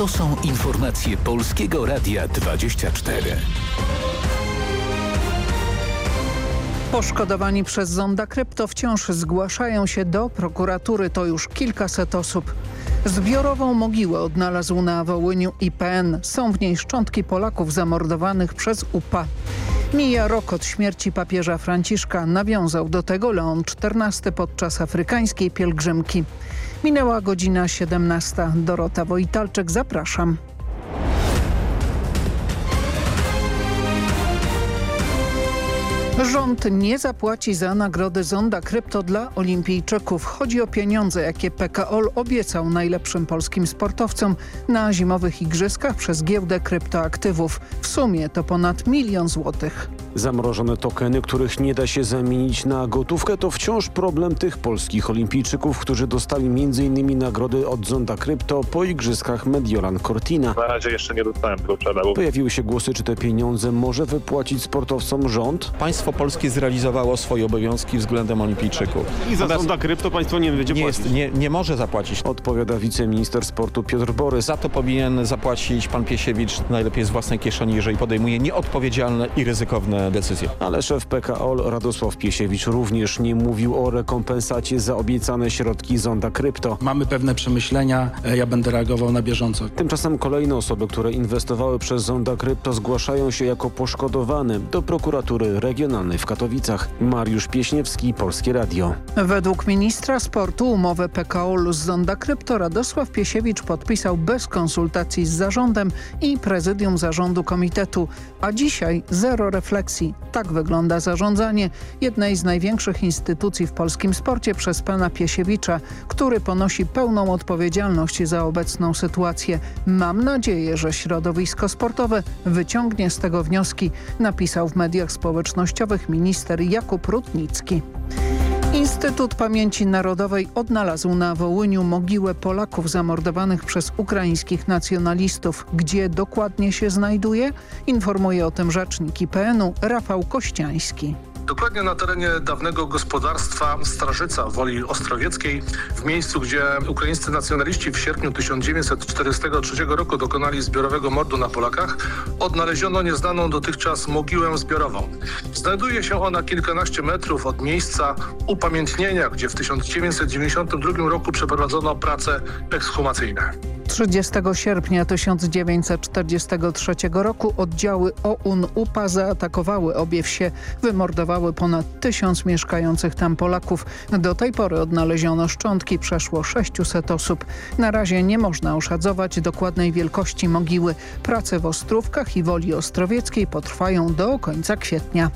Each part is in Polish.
To są informacje Polskiego Radia 24. Poszkodowani przez zonda krypto wciąż zgłaszają się do prokuratury. To już kilkaset osób. Zbiorową mogiłę odnalazł na Wołyniu IPN. Są w niej szczątki Polaków zamordowanych przez UPA. Mija rok od śmierci papieża Franciszka. Nawiązał do tego Leon XIV podczas afrykańskiej pielgrzymki. Minęła godzina 17. Dorota Wojtalczyk, zapraszam. Rząd nie zapłaci za nagrody Zonda Krypto dla olimpijczyków. Chodzi o pieniądze, jakie PKOL obiecał najlepszym polskim sportowcom na zimowych igrzyskach przez giełdę kryptoaktywów. W sumie to ponad milion złotych. Zamrożone tokeny, których nie da się zamienić na gotówkę, to wciąż problem tych polskich olimpijczyków, którzy dostali m.in. nagrody od Zonda Krypto po igrzyskach Mediolan Cortina. Na razie jeszcze nie dostałem tego przelewu. Pojawiły się głosy, czy te pieniądze może wypłacić sportowcom rząd? Państwo polskie zrealizowało swoje obowiązki względem olimpijczyków. I za Natomiast Zonda Krypto państwo nie będzie nie, jest, nie, nie może zapłacić. Odpowiada wiceminister sportu Piotr Borys. Za to powinien zapłacić pan Piesiewicz najlepiej z własnej kieszeni, jeżeli podejmuje nieodpowiedzialne i ryzykowne decyzje. Ale szef PKOL Radosław Piesiewicz również nie mówił o rekompensacie za obiecane środki Zonda Krypto. Mamy pewne przemyślenia, e, ja będę reagował na bieżąco. Tymczasem kolejne osoby, które inwestowały przez Zonda Krypto zgłaszają się jako poszkodowane do prokuratury regionalnej w Katowicach. Mariusz Pieśniewski, Polskie Radio. Według ministra sportu umowę PKOL z Zonda Krypto Radosław Piesiewicz podpisał bez konsultacji z zarządem i prezydium zarządu komitetu, a dzisiaj zero refleksji. Tak wygląda zarządzanie jednej z największych instytucji w polskim sporcie przez pana Piesiewicza, który ponosi pełną odpowiedzialność za obecną sytuację. Mam nadzieję, że środowisko sportowe wyciągnie z tego wnioski, napisał w mediach społecznościowych minister Jakub Rutnicki. Instytut Pamięci Narodowej odnalazł na Wołyniu mogiłę Polaków zamordowanych przez ukraińskich nacjonalistów. Gdzie dokładnie się znajduje? Informuje o tym rzecznik IPN-u Rafał Kościański. Dokładnie na terenie dawnego gospodarstwa Strażyca Woli Ostrowieckiej, w miejscu, gdzie ukraińscy nacjonaliści w sierpniu 1943 roku dokonali zbiorowego mordu na Polakach, odnaleziono nieznaną dotychczas mogiłę zbiorową. Znajduje się ona kilkanaście metrów od miejsca upamiętnienia, gdzie w 1992 roku przeprowadzono prace ekshumacyjne. 30 sierpnia 1943 roku oddziały OUN-UPA zaatakowały obie wsie, wymordowały ponad tysiąc mieszkających tam Polaków. Do tej pory odnaleziono szczątki przeszło 600 osób. Na razie nie można oszacować dokładnej wielkości mogiły. Prace w Ostrówkach i Woli Ostrowieckiej potrwają do końca kwietnia.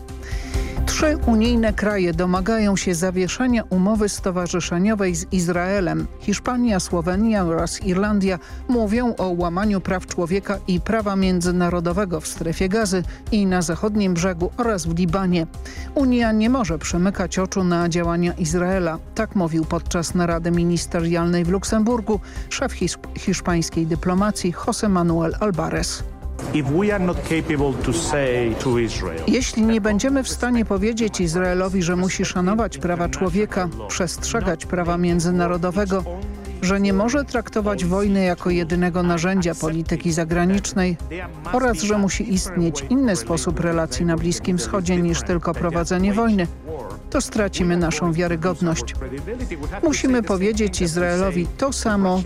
Trzy unijne kraje domagają się zawieszenia umowy stowarzyszeniowej z Izraelem. Hiszpania, Słowenia oraz Irlandia mówią o łamaniu praw człowieka i prawa międzynarodowego w strefie gazy i na zachodnim brzegu oraz w Libanie. Unia nie może przymykać oczu na działania Izraela. Tak mówił podczas narady ministerialnej w Luksemburgu szef hiszpańskiej dyplomacji José Manuel Alvarez. Jeśli nie będziemy w stanie powiedzieć Izraelowi, że musi szanować prawa człowieka, przestrzegać prawa międzynarodowego, że nie może traktować wojny jako jedynego narzędzia polityki zagranicznej oraz że musi istnieć inny sposób relacji na Bliskim Wschodzie niż tylko prowadzenie wojny, to stracimy naszą wiarygodność. Musimy powiedzieć Izraelowi to samo,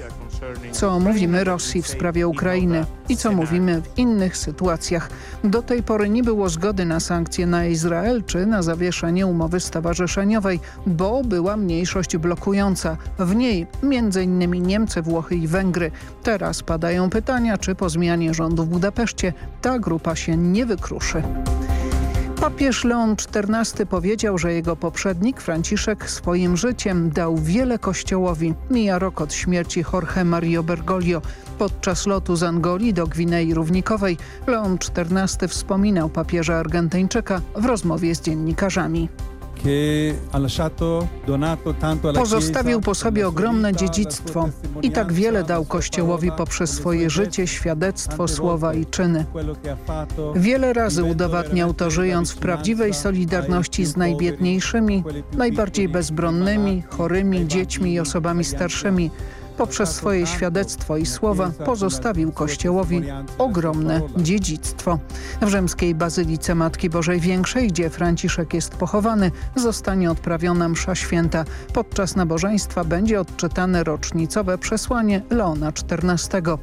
co mówimy Rosji w sprawie Ukrainy i co mówimy w innych sytuacjach. Do tej pory nie było zgody na sankcje na Izrael czy na zawieszenie umowy stowarzyszeniowej, bo była mniejszość blokująca. W niej m.in. Niemcy, Włochy i Węgry. Teraz padają pytania, czy po zmianie rządu w Budapeszcie ta grupa się nie wykruszy. Papież Leon XIV powiedział, że jego poprzednik Franciszek swoim życiem dał wiele kościołowi. Mija rok od śmierci Jorge Mario Bergoglio. Podczas lotu z Angolii do Gwinei Równikowej Leon XIV wspominał papieża Argentyńczyka w rozmowie z dziennikarzami. Pozostawił po sobie ogromne dziedzictwo i tak wiele dał Kościołowi poprzez swoje życie, świadectwo, słowa i czyny. Wiele razy udowadniał to żyjąc w prawdziwej solidarności z najbiedniejszymi, najbardziej bezbronnymi, chorymi, dziećmi i osobami starszymi. Poprzez swoje świadectwo i słowa pozostawił Kościołowi ogromne dziedzictwo. W rzymskiej Bazylice Matki Bożej Większej, gdzie Franciszek jest pochowany, zostanie odprawiona msza święta. Podczas nabożeństwa będzie odczytane rocznicowe przesłanie Leona XIV.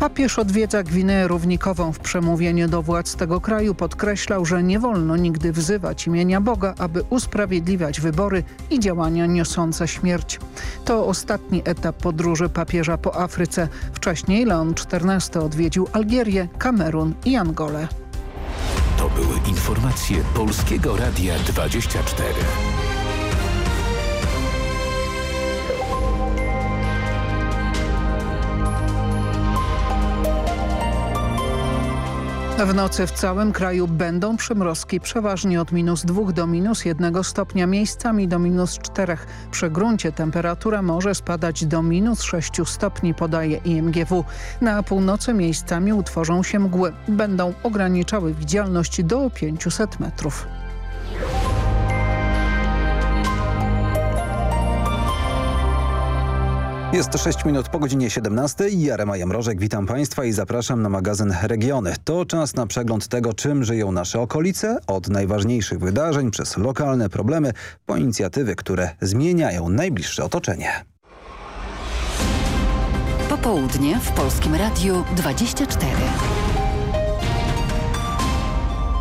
Papież odwiedza Gwineę Równikową. W przemówieniu do władz tego kraju podkreślał, że nie wolno nigdy wzywać imienia Boga, aby usprawiedliwiać wybory i działania niosące śmierć. To ostatni etap podróży papieża po Afryce. Wcześniej Leon XIV odwiedził Algierię, Kamerun i Angolę. To były informacje Polskiego Radia 24. W nocy w całym kraju będą przymrozki przeważnie od minus 2 do minus 1 stopnia, miejscami do minus 4. Przy gruncie temperatura może spadać do minus 6 stopni, podaje IMGW. Na północy miejscami utworzą się mgły. Będą ograniczały widzialność do 500 metrów. Jest 6 minut po godzinie 17. Jarema Jamrożek, witam Państwa i zapraszam na magazyn Regiony. To czas na przegląd tego, czym żyją nasze okolice, od najważniejszych wydarzeń przez lokalne problemy po inicjatywy, które zmieniają najbliższe otoczenie. Popołudnie w Polskim Radiu 24.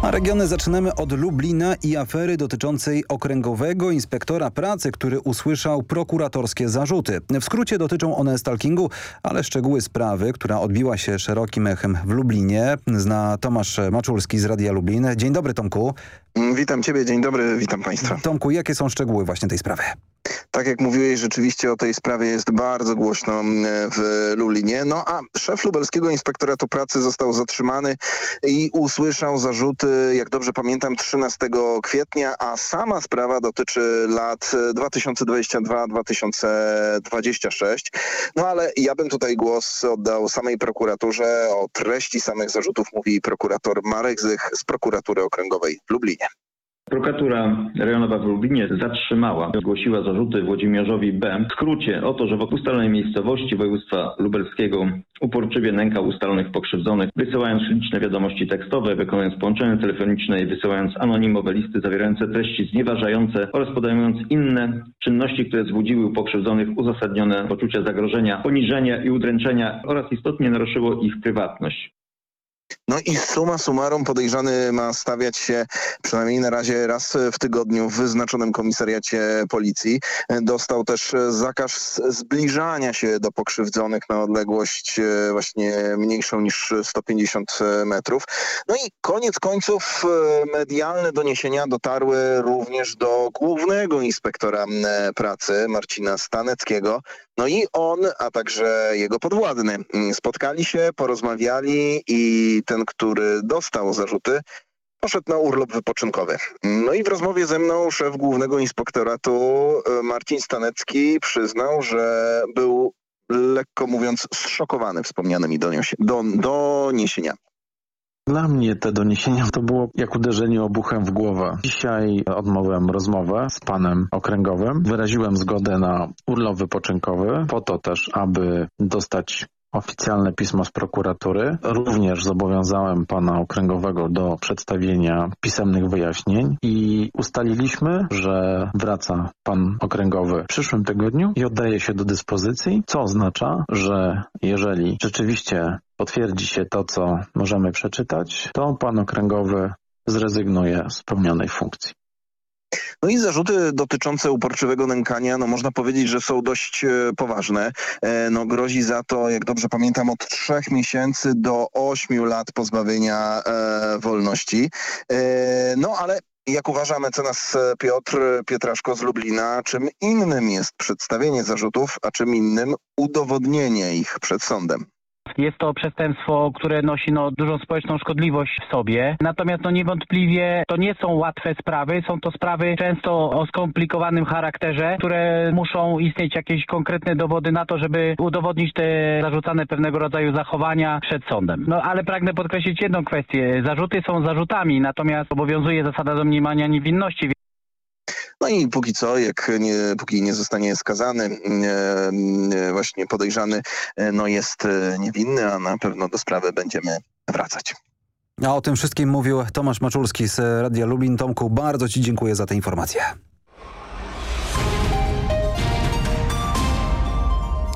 A regiony zaczynamy od Lublina i afery dotyczącej okręgowego inspektora pracy, który usłyszał prokuratorskie zarzuty. W skrócie dotyczą one stalkingu, ale szczegóły sprawy, która odbiła się szerokim echem w Lublinie, zna Tomasz Maczulski z Radia Lublin. Dzień dobry Tomku. Witam Ciebie, dzień dobry, witam Państwa. Tomku, jakie są szczegóły właśnie tej sprawy? Tak jak mówiłeś, rzeczywiście o tej sprawie jest bardzo głośno w Lublinie. No a szef lubelskiego inspektoratu pracy został zatrzymany i usłyszał zarzuty, jak dobrze pamiętam, 13 kwietnia, a sama sprawa dotyczy lat 2022-2026. No ale ja bym tutaj głos oddał samej prokuraturze. O treści samych zarzutów mówi prokurator Marek Zych z prokuratury okręgowej w Lublinie. Prokuratura rejonowa w Lublinie zatrzymała, zgłosiła zarzuty Włodzimierzowi B. W skrócie o to, że w ustalonej miejscowości województwa lubelskiego uporczywie nękał ustalonych pokrzywdzonych, wysyłając liczne wiadomości tekstowe, wykonując połączenia telefoniczne i wysyłając anonimowe listy zawierające treści znieważające oraz podejmując inne czynności, które zbudziły u pokrzywdzonych uzasadnione poczucie zagrożenia, poniżenia i udręczenia oraz istotnie naruszyło ich prywatność. No i suma summarum podejrzany ma stawiać się przynajmniej na razie raz w tygodniu w wyznaczonym komisariacie policji. Dostał też zakaz zbliżania się do pokrzywdzonych na odległość e, właśnie mniejszą niż 150 metrów. No i koniec końców e, medialne doniesienia dotarły również do głównego inspektora pracy Marcina Staneckiego. No i on, a także jego podwładny spotkali się, porozmawiali i ten, który dostał zarzuty, poszedł na urlop wypoczynkowy. No i w rozmowie ze mną szef głównego inspektoratu e, Marcin Stanecki przyznał, że był lekko mówiąc zszokowany wspomnianymi doniesieniami. Dla mnie te doniesienia to było jak uderzenie obuchem w głowę. Dzisiaj odmówiłem rozmowę z panem okręgowym. Wyraziłem zgodę na urlop wypoczynkowy po to też, aby dostać oficjalne pismo z prokuratury. Również zobowiązałem pana okręgowego do przedstawienia pisemnych wyjaśnień i ustaliliśmy, że wraca pan okręgowy w przyszłym tygodniu i oddaje się do dyspozycji, co oznacza, że jeżeli rzeczywiście potwierdzi się to, co możemy przeczytać, to pan okręgowy zrezygnuje z pełnionej funkcji. No i zarzuty dotyczące uporczywego nękania, no można powiedzieć, że są dość e, poważne. E, no grozi za to, jak dobrze pamiętam, od trzech miesięcy do ośmiu lat pozbawienia e, wolności. No ale jak uważa mecenas Piotr Pietraszko z Lublina, czym innym jest przedstawienie zarzutów, a czym innym udowodnienie ich przed sądem? Jest to przestępstwo, które nosi no, dużą społeczną szkodliwość w sobie. Natomiast no, niewątpliwie to nie są łatwe sprawy. Są to sprawy często o skomplikowanym charakterze, które muszą istnieć jakieś konkretne dowody na to, żeby udowodnić te zarzucane pewnego rodzaju zachowania przed sądem. No ale pragnę podkreślić jedną kwestię. Zarzuty są zarzutami, natomiast obowiązuje zasada domniemania niewinności. No i póki co, jak nie, póki nie zostanie skazany, właśnie podejrzany, no jest niewinny, a na pewno do sprawy będziemy wracać. A o tym wszystkim mówił Tomasz Maczulski z Radia Lublin. Tomku, bardzo Ci dziękuję za tę informację.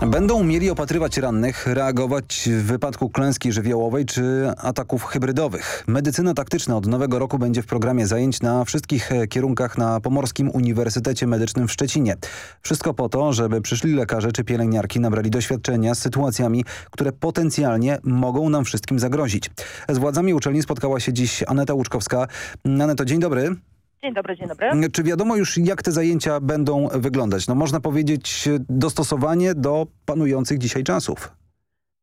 Będą umieli opatrywać rannych, reagować w wypadku klęski żywiołowej czy ataków hybrydowych. Medycyna taktyczna od nowego roku będzie w programie zajęć na wszystkich kierunkach na Pomorskim Uniwersytecie Medycznym w Szczecinie. Wszystko po to, żeby przyszli lekarze czy pielęgniarki nabrali doświadczenia z sytuacjami, które potencjalnie mogą nam wszystkim zagrozić. Z władzami uczelni spotkała się dziś Aneta Łuczkowska. Aneto, dzień dobry. Dzień dobry, dzień dobry. Czy wiadomo już, jak te zajęcia będą wyglądać? No można powiedzieć dostosowanie do panujących dzisiaj czasów.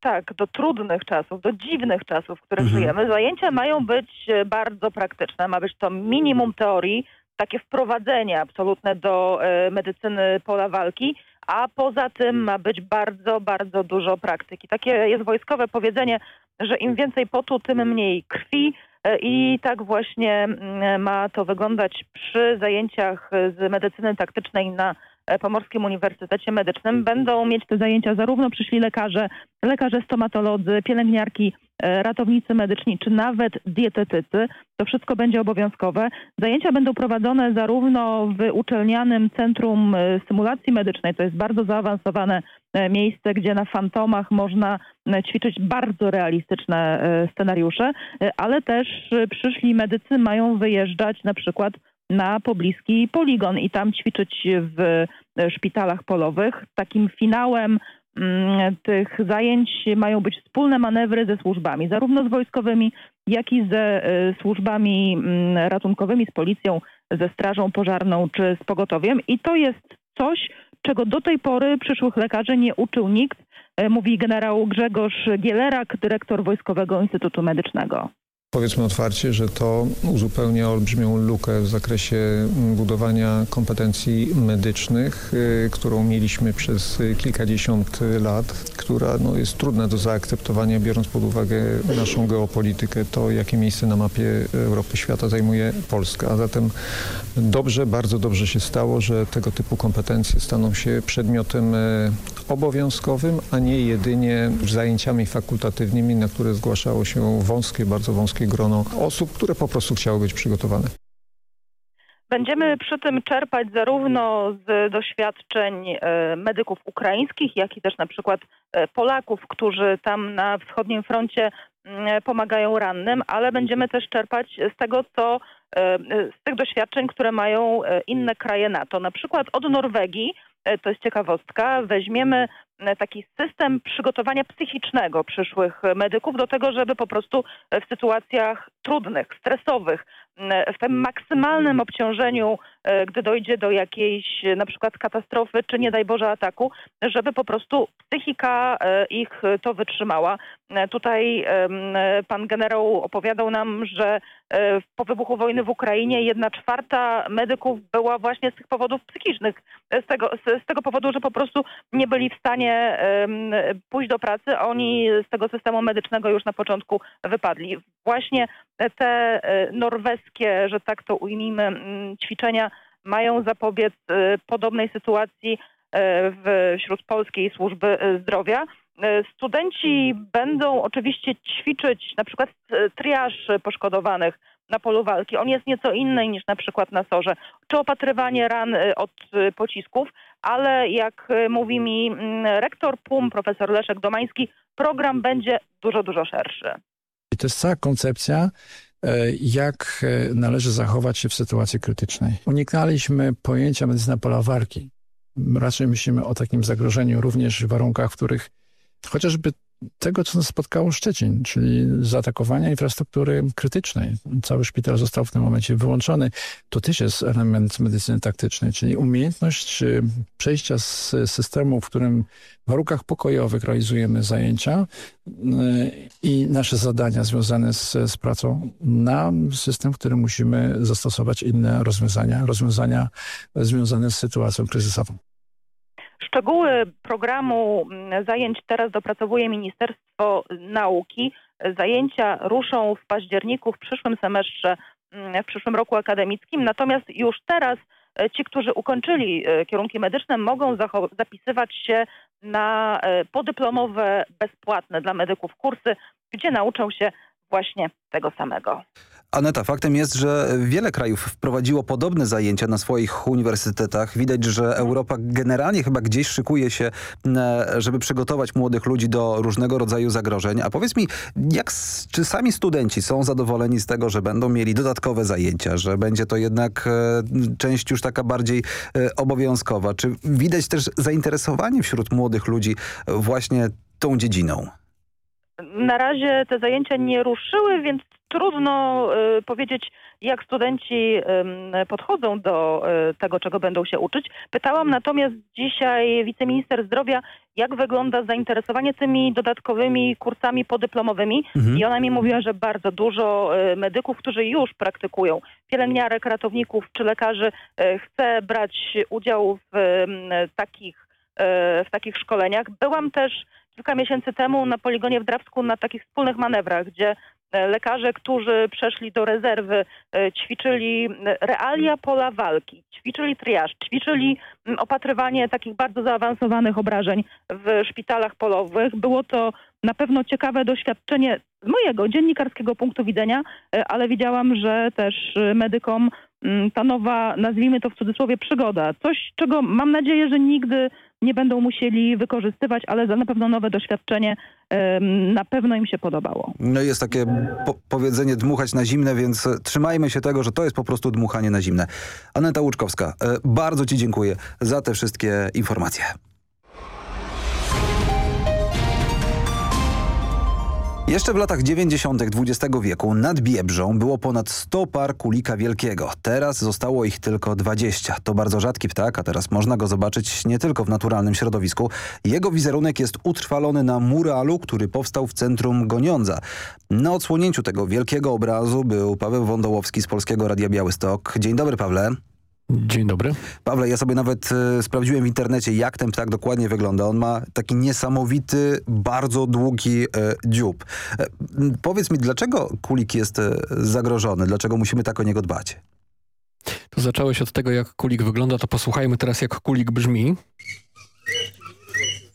Tak, do trudnych czasów, do dziwnych czasów, w których mhm. żyjemy. Zajęcia mają być e, bardzo praktyczne. Ma być to minimum teorii, takie wprowadzenie absolutne do e, medycyny pola walki, a poza tym ma być bardzo, bardzo dużo praktyki. Takie jest wojskowe powiedzenie, że im więcej potu, tym mniej krwi. E, I tak właśnie mm, ma to wyglądać przy zajęciach z medycyny taktycznej na Pomorskim Uniwersytecie Medycznym. Będą mieć te zajęcia zarówno przyszli lekarze, lekarze stomatolodzy, pielęgniarki, e, ratownicy medyczni, czy nawet dietetycy. To wszystko będzie obowiązkowe. Zajęcia będą prowadzone zarówno w uczelnianym Centrum Symulacji Medycznej, to jest bardzo zaawansowane E, miejsce, gdzie na fantomach można e, ćwiczyć bardzo realistyczne e, scenariusze, ale też przyszli medycy mają wyjeżdżać na przykład na pobliski poligon i tam ćwiczyć w szpitalach polowych. Takim finałem mm, tych zajęć mają być wspólne manewry ze służbami, zarówno z wojskowymi, jak i ze służbami mm, ratunkowymi, z policją, ze strażą pożarną czy z pogotowiem. I to jest coś, czego do tej pory przyszłych lekarzy nie uczył nikt, e, mówi generał Grzegorz Gielerak, dyrektor Wojskowego Instytutu Medycznego. Powiedzmy otwarcie, że to uzupełnia olbrzymią lukę w zakresie budowania kompetencji medycznych, y, którą mieliśmy przez kilkadziesiąt lat, która no, jest trudna do zaakceptowania, biorąc pod uwagę naszą geopolitykę, to jakie miejsce na mapie Europy, świata zajmuje Polska. A zatem dobrze, bardzo dobrze się stało, że tego typu kompetencje staną się przedmiotem e, obowiązkowym, a nie jedynie zajęciami fakultatywnymi, na które zgłaszało się wąskie, bardzo wąskie grono osób, które po prostu chciały być przygotowane. Będziemy przy tym czerpać zarówno z doświadczeń e, medyków ukraińskich, jak i też na przykład e, Polaków, którzy tam na wschodnim froncie mm, pomagają rannym, ale będziemy też czerpać z tego, co z tych doświadczeń, które mają inne kraje NATO. Na przykład od Norwegii E, to jest ciekawostka, weźmiemy e, taki system przygotowania psychicznego przyszłych medyków do tego, żeby po prostu w sytuacjach trudnych, stresowych, w tym maksymalnym obciążeniu, e, gdy dojdzie do jakiejś na przykład katastrofy, czy nie daj Boże ataku, żeby po prostu psychika ich to wytrzymała. Tutaj pan generał opowiadał nam, że po wybuchu wojny w Ukrainie jedna czwarta medyków była właśnie z tych powodów psychicznych, z tego, z tego powodu, że po prostu nie byli w stanie pójść do pracy, oni z tego systemu medycznego już na początku wypadli. Właśnie te e, norweskie, że tak to ujmijmy, ćwiczenia mają zapobiec e, podobnej sytuacji e, wśród Polskiej Służby Zdrowia. Studenci będą oczywiście ćwiczyć na przykład triaż poszkodowanych na polu walki. On jest nieco inny niż na przykład na sorze. Czy opatrywanie ran od pocisków, ale jak mówi mi rektor PUM, profesor Leszek Domański, program będzie dużo, dużo szerszy. I to jest cała koncepcja, e, jak e, należy zachować się w sytuacji krytycznej. Unikaliśmy pojęcia medycyna pola walki. Raczej myślimy o takim zagrożeniu również w warunkach, w których chociażby tego, co nas spotkało Szczecin, czyli zaatakowania infrastruktury krytycznej. Cały szpital został w tym momencie wyłączony. To też jest element medycyny taktycznej, czyli umiejętność y, przejścia z systemu, w którym w warunkach pokojowych realizujemy zajęcia y, i nasze zadania związane z, z pracą na system, w którym musimy zastosować inne rozwiązania, rozwiązania związane z sytuacją kryzysową. Szczegóły programu mm, zajęć teraz dopracowuje Ministerstwo Nauki. Zajęcia ruszą w październiku w przyszłym semestrze, mm, w przyszłym roku akademickim. Natomiast już teraz ci, którzy ukończyli kierunki medyczne, mogą zapisywać się na podyplomowe, bezpłatne dla medyków kursy, gdzie nauczą się właśnie tego samego. Aneta, faktem jest, że wiele krajów wprowadziło podobne zajęcia na swoich uniwersytetach. Widać, że Europa generalnie chyba gdzieś szykuje się, e, żeby przygotować młodych ludzi do różnego rodzaju zagrożeń. A powiedz mi, jak, czy sami studenci są zadowoleni z tego, że będą mieli dodatkowe zajęcia, że będzie to jednak e, część już taka bardziej e, obowiązkowa? Czy widać też zainteresowanie wśród młodych ludzi właśnie tą dziedziną? Na razie te zajęcia nie ruszyły, więc trudno y, powiedzieć, jak studenci y, podchodzą do y, tego, czego będą się uczyć. Pytałam natomiast dzisiaj wiceminister zdrowia, jak wygląda zainteresowanie tymi dodatkowymi kursami podyplomowymi mhm. i ona mi mówiła, że bardzo dużo y, medyków, którzy już praktykują, pielęgniarek, ratowników czy lekarzy chce brać udział w takich w takich szkoleniach. Byłam też kilka miesięcy temu na poligonie w Drawsku na takich wspólnych manewrach, gdzie lekarze, którzy przeszli do rezerwy, e, ćwiczyli realia pola walki, ćwiczyli triaż, ćwiczyli opatrywanie takich bardzo zaawansowanych obrażeń w szpitalach polowych. Było to na pewno ciekawe doświadczenie z mojego dziennikarskiego punktu widzenia, e, ale widziałam, że też medykom ta nowa, nazwijmy to w cudzysłowie, przygoda. Coś, czego mam nadzieję, że nigdy nie będą musieli wykorzystywać, ale za na pewno nowe doświadczenie na pewno im się podobało. No jest takie po powiedzenie dmuchać na zimne, więc trzymajmy się tego, że to jest po prostu dmuchanie na zimne. Aneta Łuczkowska, e, bardzo Ci dziękuję za te wszystkie informacje. Jeszcze w latach 90. XX wieku nad Biebrzą było ponad 100 par kulika wielkiego. Teraz zostało ich tylko 20. To bardzo rzadki ptak, a teraz można go zobaczyć nie tylko w naturalnym środowisku. Jego wizerunek jest utrwalony na muralu, który powstał w centrum Goniądza. Na odsłonięciu tego wielkiego obrazu był Paweł Wądołowski z Polskiego Radia Białystok. Dzień dobry Pawle. Dzień dobry. Pawle, ja sobie nawet e, sprawdziłem w internecie, jak ten ptak dokładnie wygląda. On ma taki niesamowity, bardzo długi e, dziób. E, powiedz mi, dlaczego kulik jest zagrożony? Dlaczego musimy tak o niego dbać? To zacząłeś od tego, jak kulik wygląda, to posłuchajmy teraz, jak kulik brzmi.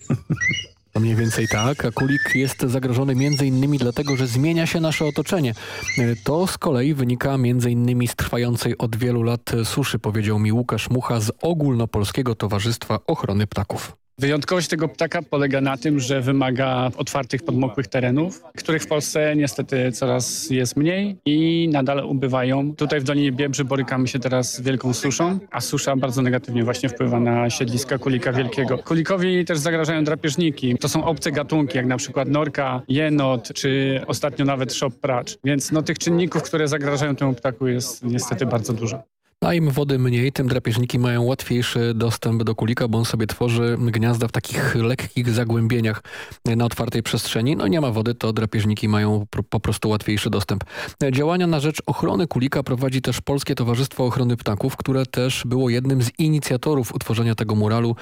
Mniej więcej tak, a kulik jest zagrożony innymi dlatego, że zmienia się nasze otoczenie. To z kolei wynika innymi z trwającej od wielu lat suszy, powiedział mi Łukasz Mucha z Ogólnopolskiego Towarzystwa Ochrony Ptaków. Wyjątkowość tego ptaka polega na tym, że wymaga otwartych, podmokłych terenów, których w Polsce niestety coraz jest mniej i nadal ubywają. Tutaj w Dolinie Biebrzy borykamy się teraz z wielką suszą, a susza bardzo negatywnie właśnie wpływa na siedliska kulika wielkiego. Kulikowi też zagrażają drapieżniki. To są obce gatunki, jak na przykład norka, jenot, czy ostatnio nawet szop pracz. Więc no, tych czynników, które zagrażają temu ptaku jest niestety bardzo dużo. A im wody mniej, tym drapieżniki mają łatwiejszy dostęp do kulika, bo on sobie tworzy gniazda w takich lekkich zagłębieniach na otwartej przestrzeni. No nie ma wody, to drapieżniki mają po prostu łatwiejszy dostęp. Działania na rzecz ochrony kulika prowadzi też Polskie Towarzystwo Ochrony Ptaków, które też było jednym z inicjatorów utworzenia tego muralu,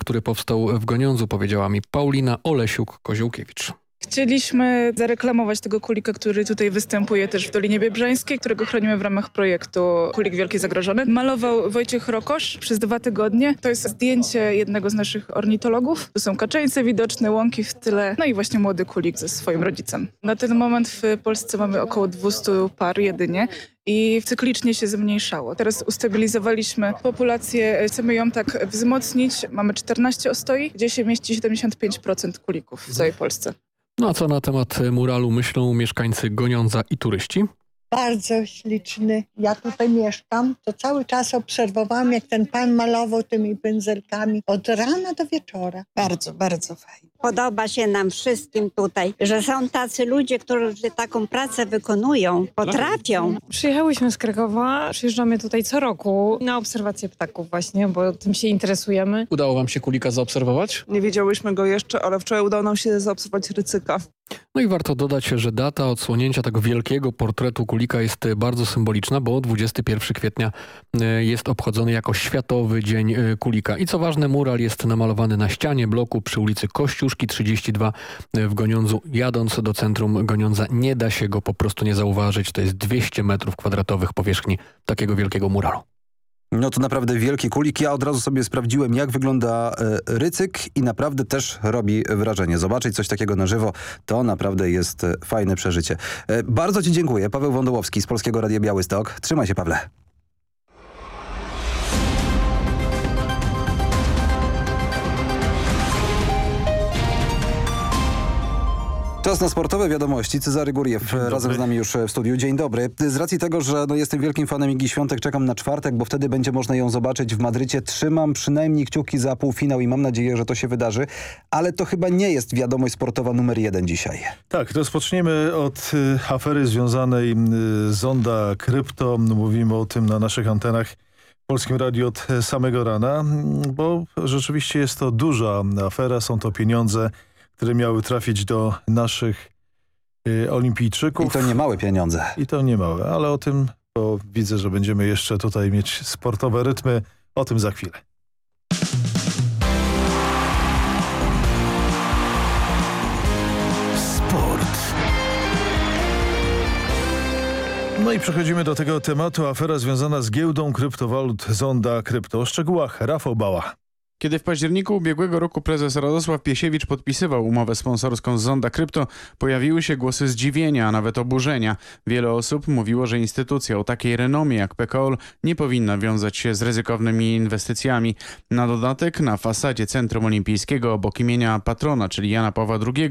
który powstał w Goniądzu, powiedziała mi Paulina Olesiuk-Koziołkiewicz. Chcieliśmy zareklamować tego kulika, który tutaj występuje też w Dolinie Biebrzańskiej, którego chronimy w ramach projektu Kulik Wielki Zagrożony. Malował Wojciech Rokosz przez dwa tygodnie. To jest zdjęcie jednego z naszych ornitologów. Tu są kaczeńce widoczne, łąki w tyle, no i właśnie młody kulik ze swoim rodzicem. Na ten moment w Polsce mamy około 200 par jedynie i cyklicznie się zmniejszało. Teraz ustabilizowaliśmy populację, chcemy ją tak wzmocnić. Mamy 14 ostoi, gdzie się mieści 75% kulików w całej Polsce. No a co na temat muralu myślą mieszkańcy Goniądza i turyści? Bardzo śliczny. Ja tutaj mieszkam, to cały czas obserwowałam, jak ten pan malował tymi pędzelkami od rana do wieczora. Bardzo, bardzo fajnie. Podoba się nam wszystkim tutaj, że są tacy ludzie, którzy taką pracę wykonują, potrafią. Przyjechałyśmy z Krakowa, przyjeżdżamy tutaj co roku na obserwację ptaków właśnie, bo tym się interesujemy. Udało wam się kulika zaobserwować? Nie wiedziałyśmy go jeszcze, ale wczoraj udało nam się zaobserwować rycyka. No i warto dodać, że data odsłonięcia tego wielkiego portretu Kulika jest bardzo symboliczna, bo 21 kwietnia e, jest obchodzony jako Światowy Dzień e, Kulika. I co ważne, mural jest namalowany na ścianie bloku przy ulicy Kościuszki 32 w Goniądzu. Jadąc do centrum Goniądza nie da się go po prostu nie zauważyć. To jest 200 metrów kwadratowych powierzchni takiego wielkiego muralu. No to naprawdę wielki kulik. Ja od razu sobie sprawdziłem, jak wygląda e, rycyk i naprawdę też robi wrażenie. Zobaczyć coś takiego na żywo, to naprawdę jest e, fajne przeżycie. E, bardzo Ci dziękuję. Paweł Wądołowski z Polskiego Radia Białystok. Trzymaj się, Pawle. Czas na sportowe wiadomości. Cezary Guriew razem z nami już w studiu. Dzień dobry. Z racji tego, że no, jestem wielkim fanem Igi Świątek, czekam na czwartek, bo wtedy będzie można ją zobaczyć w Madrycie. Trzymam przynajmniej kciuki za półfinał i mam nadzieję, że to się wydarzy. Ale to chyba nie jest wiadomość sportowa numer jeden dzisiaj. Tak, rozpoczniemy od y, afery związanej y, z Zonda Krypto. Mówimy o tym na naszych antenach w Polskim Radiu od samego rana, bo rzeczywiście jest to duża afera, są to pieniądze, które miały trafić do naszych y, olimpijczyków. I to nie małe pieniądze. I to nie małe, ale o tym, bo widzę, że będziemy jeszcze tutaj mieć sportowe rytmy, o tym za chwilę. Sport. No i przechodzimy do tego tematu. Afera związana z giełdą kryptowalut Zonda Krypto. O szczegółach Rafał Bała. Kiedy w październiku ubiegłego roku prezes Radosław Piesiewicz podpisywał umowę sponsorską z Zonda Krypto, pojawiły się głosy zdziwienia, a nawet oburzenia. Wiele osób mówiło, że instytucja o takiej renomie jak PKOL nie powinna wiązać się z ryzykownymi inwestycjami. Na dodatek na fasadzie Centrum Olimpijskiego obok imienia patrona, czyli Jana Pawła II,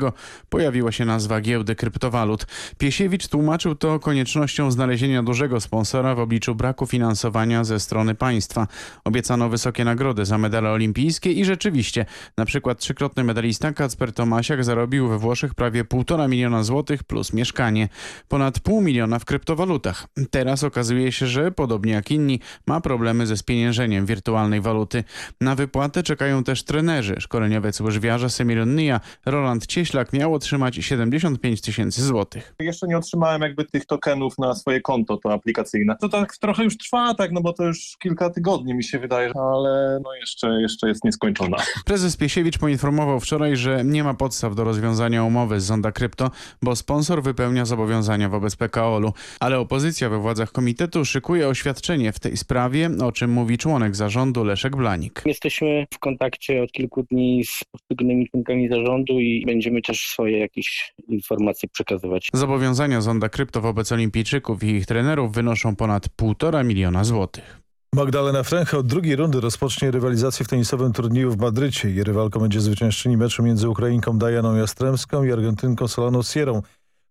pojawiła się nazwa giełdy kryptowalut. Piesiewicz tłumaczył to koniecznością znalezienia dużego sponsora w obliczu braku finansowania ze strony państwa. Obiecano wysokie nagrody za medale olimpijskie olimpijskie i rzeczywiście, na przykład trzykrotny medalista Kacper Tomasiak zarobił we Włoszech prawie półtora miliona złotych plus mieszkanie. Ponad pół miliona w kryptowalutach. Teraz okazuje się, że podobnie jak inni ma problemy ze spieniężeniem wirtualnej waluty. Na wypłatę czekają też trenerzy. Szkoleniowiec łyżwiarza Semilonnia Roland Cieślak miał otrzymać 75 tysięcy złotych. Jeszcze nie otrzymałem jakby tych tokenów na swoje konto to aplikacyjne. To tak trochę już trwa, tak, no bo to już kilka tygodni mi się wydaje, ale no jeszcze, jeszcze jest nieskończona. Prezes Piesiewicz poinformował wczoraj, że nie ma podstaw do rozwiązania umowy z Zonda Krypto, bo sponsor wypełnia zobowiązania wobec PKOL-u. Ale opozycja we władzach komitetu szykuje oświadczenie w tej sprawie, o czym mówi członek zarządu Leszek Blanik. Jesteśmy w kontakcie od kilku dni z poszczególnymi członkami zarządu i będziemy też swoje jakieś informacje przekazywać. Zobowiązania Zonda Krypto wobec olimpijczyków i ich trenerów wynoszą ponad 1,5 miliona złotych. Magdalena Fręcha od drugiej rundy rozpocznie rywalizację w tenisowym turnieju w Madrycie. Jej rywalką będzie zwyciężczyni meczu między Ukrainką Dianą Jastremską i Argentynką Solaną Sierą.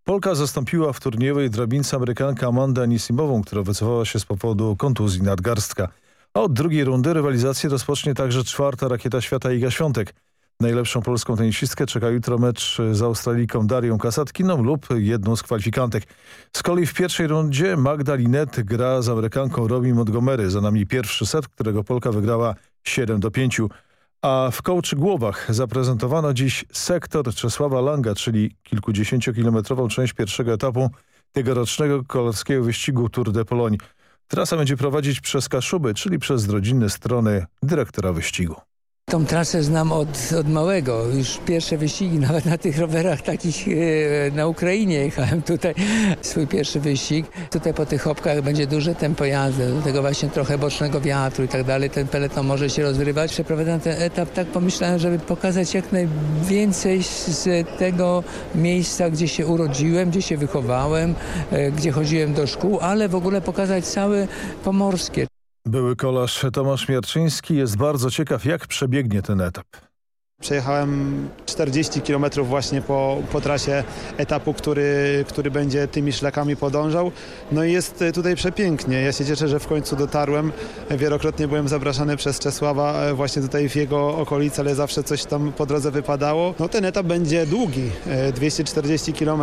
Polka zastąpiła w turniejowej drabince Amerykankę Amandę Anisimową, która wycofała się z powodu kontuzji nadgarstka. A od drugiej rundy rywalizację rozpocznie także czwarta rakieta świata Iga Świątek. Najlepszą polską tenisistkę czeka jutro mecz z Australijką Darią Kasatkiną lub jedną z kwalifikantek. Z kolei w pierwszej rundzie Magda Linet gra z Amerykanką Robbie Montgomery. Za nami pierwszy set, którego Polka wygrała 7 do 5. A w Kołczy Głowach zaprezentowano dziś sektor Czesława Langa, czyli kilkudziesięciokilometrową część pierwszego etapu tegorocznego kolarskiego wyścigu Tour de Pologne. Trasa będzie prowadzić przez Kaszuby, czyli przez rodzinne strony dyrektora wyścigu. Tą trasę znam od, od małego, już pierwsze wyścigi, nawet na tych rowerach takich e, na Ukrainie jechałem tutaj, swój pierwszy wyścig. Tutaj po tych hopkach będzie duże tempo jazdy, do tego właśnie trochę bocznego wiatru i tak dalej, ten peleton może się rozrywać. Przeprowadzam ten etap, tak pomyślałem, żeby pokazać jak najwięcej z tego miejsca, gdzie się urodziłem, gdzie się wychowałem, e, gdzie chodziłem do szkół, ale w ogóle pokazać całe Pomorskie. Były kolarz Tomasz Miarczyński jest bardzo ciekaw, jak przebiegnie ten etap. Przejechałem 40 km właśnie po, po trasie etapu, który, który będzie tymi szlakami podążał. No i jest tutaj przepięknie. Ja się cieszę, że w końcu dotarłem. Wielokrotnie byłem zapraszany przez Czesława e, właśnie tutaj w jego okolicy, ale zawsze coś tam po drodze wypadało. No ten etap będzie długi, 240 km.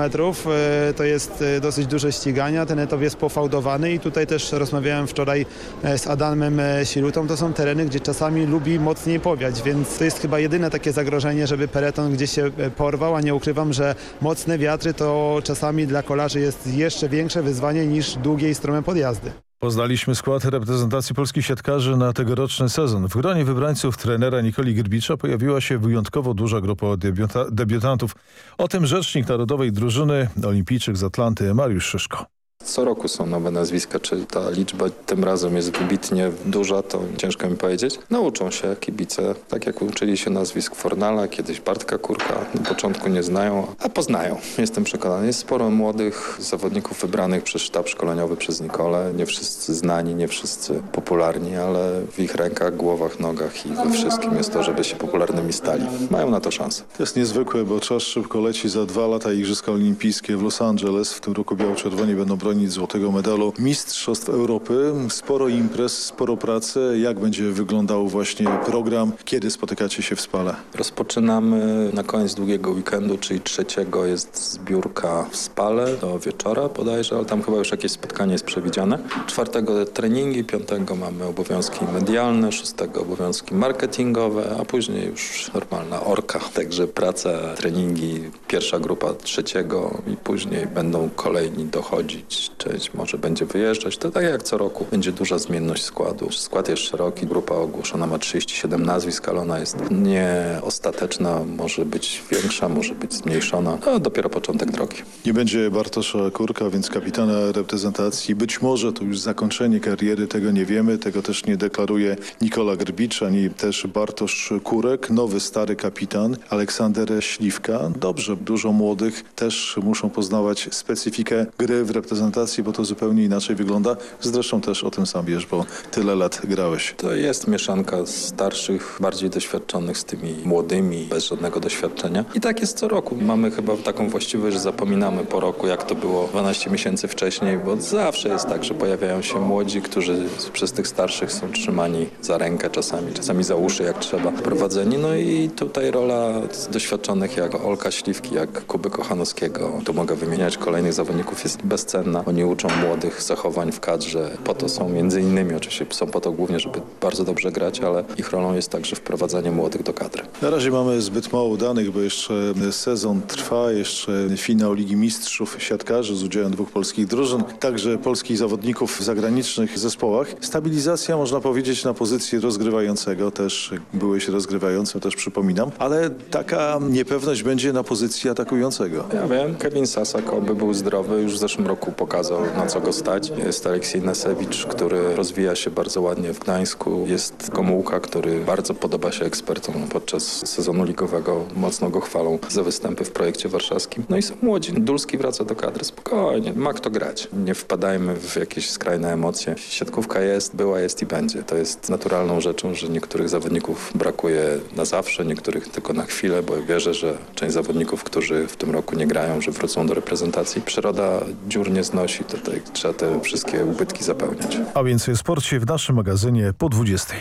To jest e, dosyć duże ścigania. Ten etap jest pofałdowany i tutaj też rozmawiałem wczoraj e, z Adamem Silutą. To są tereny, gdzie czasami lubi mocniej powiać, więc to jest chyba jedyne takie takie zagrożenie, żeby peloton gdzieś się e, porwał, a nie ukrywam, że mocne wiatry to czasami dla kolarzy jest jeszcze większe wyzwanie niż długie i strome podjazdy. Poznaliśmy skład reprezentacji polskich siatkarzy na tegoroczny sezon. W gronie wybrańców trenera Nikoli Grbicza pojawiła się wyjątkowo duża grupa debiuta debiutantów. O tym rzecznik Narodowej Drużyny Olimpijczyk z Atlanty Mariusz Szyszko. Co roku są nowe nazwiska. Czy ta liczba tym razem jest wybitnie duża, to ciężko mi powiedzieć. Nauczą się kibice, tak jak uczyli się nazwisk Fornala, kiedyś Bartka Kurka. Na początku nie znają, a poznają. Jestem przekonany. Jest sporo młodych zawodników wybranych przez sztab szkoleniowy, przez Nikolę. Nie wszyscy znani, nie wszyscy popularni, ale w ich rękach, głowach, nogach i we wszystkim jest to, żeby się popularnymi stali. Mają na to szansę. To jest niezwykłe, bo czas szybko leci. Za dwa lata Igrzyska Olimpijskie w Los Angeles. W tym roku biało-czerwoni będą bronić złotego medalu Mistrzostw Europy. Sporo imprez, sporo pracy. Jak będzie wyglądał właśnie program? Kiedy spotykacie się w Spale? Rozpoczynamy na koniec długiego weekendu, czyli trzeciego jest zbiórka w Spale do wieczora bodajże, ale tam chyba już jakieś spotkanie jest przewidziane. Czwartego treningi, piątego mamy obowiązki medialne, szóstego obowiązki marketingowe, a później już normalna orka. Także praca, treningi, pierwsza grupa trzeciego i później będą kolejni dochodzić. Część może będzie wyjeżdżać. To tak jak co roku. Będzie duża zmienność składu. Skład jest szeroki, grupa ogłoszona ma 37 nazwisk, ale ona jest nieostateczna. Może być większa, może być zmniejszona. No dopiero początek drogi. Nie będzie Bartosza Kurka, więc kapitana reprezentacji. Być może to już zakończenie kariery, tego nie wiemy. Tego też nie deklaruje Nikola Grbicz, ani też Bartosz Kurek. Nowy, stary kapitan Aleksander Śliwka. Dobrze, dużo młodych też muszą poznawać specyfikę gry w reprezentacji, bo to zupełnie inaczej wygląda. Zresztą też o tym sam wiesz, bo tyle lat grałeś. To jest mieszanka starszych, bardziej doświadczonych z tymi młodymi, bez żadnego doświadczenia. I tak jest co roku. Mamy chyba taką właściwość, że zapominamy po roku, jak to było 12 miesięcy wcześniej, bo zawsze jest tak, że pojawiają się młodzi, którzy przez tych starszych są trzymani za rękę czasami, czasami za uszy, jak trzeba, prowadzeni. No i tutaj rola doświadczonych jak Olka Śliwki, jak Kuby Kochanowskiego, tu mogę wymieniać kolejnych zawodników, jest bezcenna. Oni uczą młodych zachowań w kadrze. Po to są między innymi, oczywiście są po to głównie, żeby bardzo dobrze grać, ale ich rolą jest także wprowadzanie młodych do kadry. Na razie mamy zbyt mało danych, bo jeszcze sezon trwa, jeszcze finał Ligi Mistrzów Siatkarzy z udziałem dwóch polskich drużyn, także polskich zawodników w zagranicznych zespołach. Stabilizacja, można powiedzieć, na pozycji rozgrywającego, też byłeś rozgrywającym, też przypominam, ale taka niepewność będzie na pozycji atakującego. Ja wiem, Kevin Sasak, oby był zdrowy, już w zeszłym roku pokazał, na co go stać. Jest Aleksiej Nasewicz, który rozwija się bardzo ładnie w Gdańsku. Jest Gomułka, który bardzo podoba się ekspertom podczas sezonu ligowego. Mocno go chwalą za występy w projekcie warszawskim. No i są młodzi. Dulski wraca do kadry. Spokojnie, ma kto grać. Nie wpadajmy w jakieś skrajne emocje. Siatkówka jest, była, jest i będzie. To jest naturalną rzeczą, że niektórych zawodników brakuje na zawsze, niektórych tylko na chwilę, bo wierzę, że część zawodników, którzy w tym roku nie grają, że wrócą do reprezentacji. Przyroda dziur nie znosi, tutaj trzeba te wszystkie ubytki zapełniać. A więcej o sporcie w naszym magazynie po 20.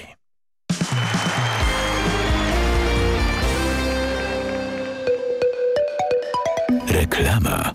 Reklama.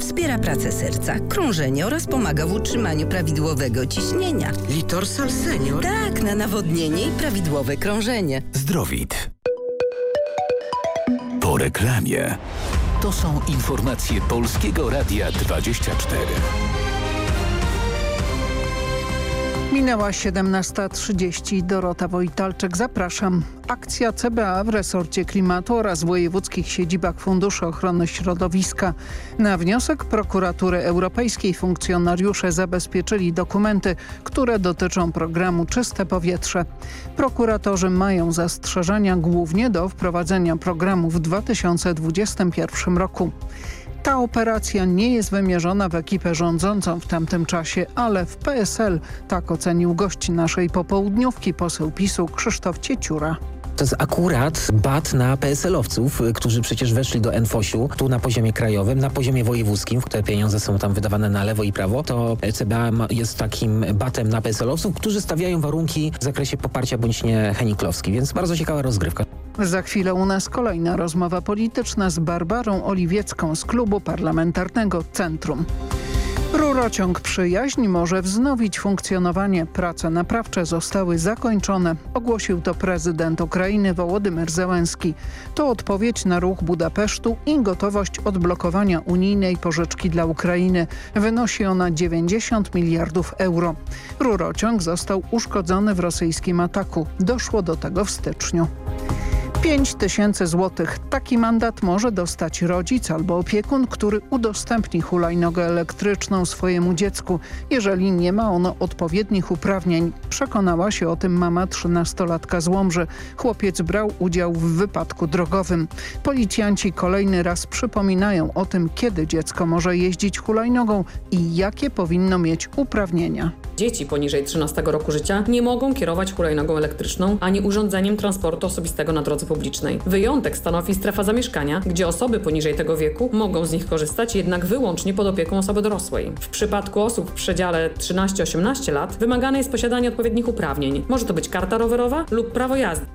wspiera pracę serca, krążenie oraz pomaga w utrzymaniu prawidłowego ciśnienia. Litorsal Senior? Tak, na nawodnienie i prawidłowe krążenie. Zdrowit. Po reklamie. To są informacje Polskiego Radia 24. Minęła 17.30. Dorota Wojtalczyk, zapraszam. Akcja CBA w resorcie klimatu oraz w wojewódzkich siedzibach Funduszy Ochrony Środowiska. Na wniosek prokuratury europejskiej funkcjonariusze zabezpieczyli dokumenty, które dotyczą programu Czyste Powietrze. Prokuratorzy mają zastrzeżenia głównie do wprowadzenia programu w 2021 roku. Ta operacja nie jest wymierzona w ekipę rządzącą w tamtym czasie, ale w PSL, tak ocenił gość naszej popołudniówki poseł PiSu Krzysztof Cieciura. To jest akurat bat na PSL-owców, którzy przecież weszli do NFOŚ-u, tu na poziomie krajowym, na poziomie wojewódzkim, te pieniądze są tam wydawane na lewo i prawo, to CBA jest takim batem na PSL-owców, którzy stawiają warunki w zakresie poparcia bądź nie Heniklowski, więc bardzo ciekawa rozgrywka. Za chwilę u nas kolejna rozmowa polityczna z Barbarą Oliwiecką z klubu parlamentarnego Centrum. Rurociąg Przyjaźń może wznowić funkcjonowanie. Prace naprawcze zostały zakończone. Ogłosił to prezydent Ukrainy Wołodymyr Zełenski. To odpowiedź na ruch Budapesztu i gotowość odblokowania unijnej pożyczki dla Ukrainy. Wynosi ona 90 miliardów euro. Rurociąg został uszkodzony w rosyjskim ataku. Doszło do tego w styczniu. 5 tysięcy złotych. Taki mandat może dostać rodzic albo opiekun, który udostępni hulajnogę elektryczną swojemu dziecku, jeżeli nie ma ono odpowiednich uprawnień. Przekonała się o tym mama 13-latka z Łomży. Chłopiec brał udział w wypadku drogowym. Policjanci kolejny raz przypominają o tym, kiedy dziecko może jeździć hulajnogą i jakie powinno mieć uprawnienia. Dzieci poniżej 13 roku życia nie mogą kierować hulajnogą elektryczną ani urządzeniem transportu osobistego na drodze publicznej. Wyjątek stanowi strefa zamieszkania, gdzie osoby poniżej tego wieku mogą z nich korzystać jednak wyłącznie pod opieką osoby dorosłej. W przypadku osób w przedziale 13-18 lat wymagane jest posiadanie odpowiednich uprawnień. Może to być karta rowerowa lub prawo jazdy.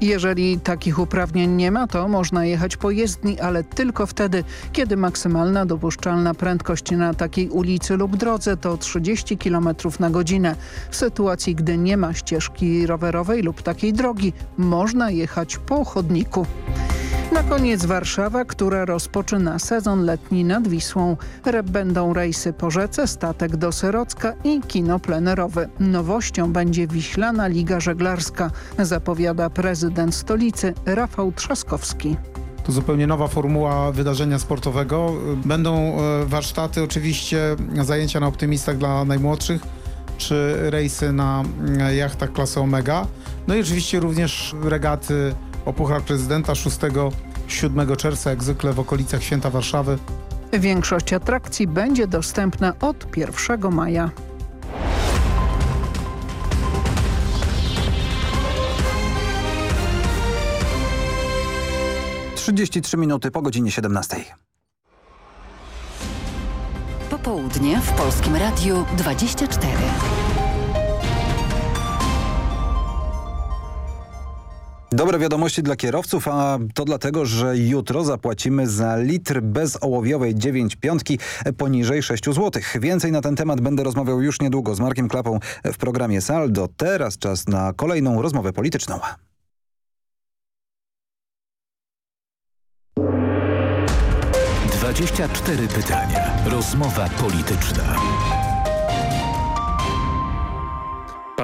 Jeżeli takich uprawnień nie ma, to można jechać po jezdni, ale tylko wtedy, kiedy maksymalna dopuszczalna prędkość na takiej ulicy lub drodze to 30 km na godzinę. W sytuacji, gdy nie ma ścieżki rowerowej lub takiej drogi, można jechać po chodniku. Na koniec Warszawa, która rozpoczyna sezon letni nad Wisłą. Będą rejsy po rzece, statek do Syrocka i kino plenerowe. Nowością będzie Wiślana Liga Żeglarska, zapowiada prezydent stolicy Rafał Trzaskowski. To zupełnie nowa formuła wydarzenia sportowego. Będą warsztaty, oczywiście zajęcia na optymistach dla najmłodszych, czy rejsy na jachtach klasy Omega. No i oczywiście również regaty o Puchar Prezydenta 6-7 czerwca, jak zwykle w okolicach Święta Warszawy. Większość atrakcji będzie dostępna od 1 maja. Trzydzieści trzy minuty po godzinie 17. Popołudnie w Polskim Radiu 24. Dobre wiadomości dla kierowców, a to dlatego, że jutro zapłacimy za litr bezołowiowej 9 piątki poniżej 6 zł. Więcej na ten temat będę rozmawiał już niedługo z Markiem Klapą w programie Saldo. Teraz czas na kolejną rozmowę polityczną. Dwadzieścia cztery pytania. Rozmowa polityczna.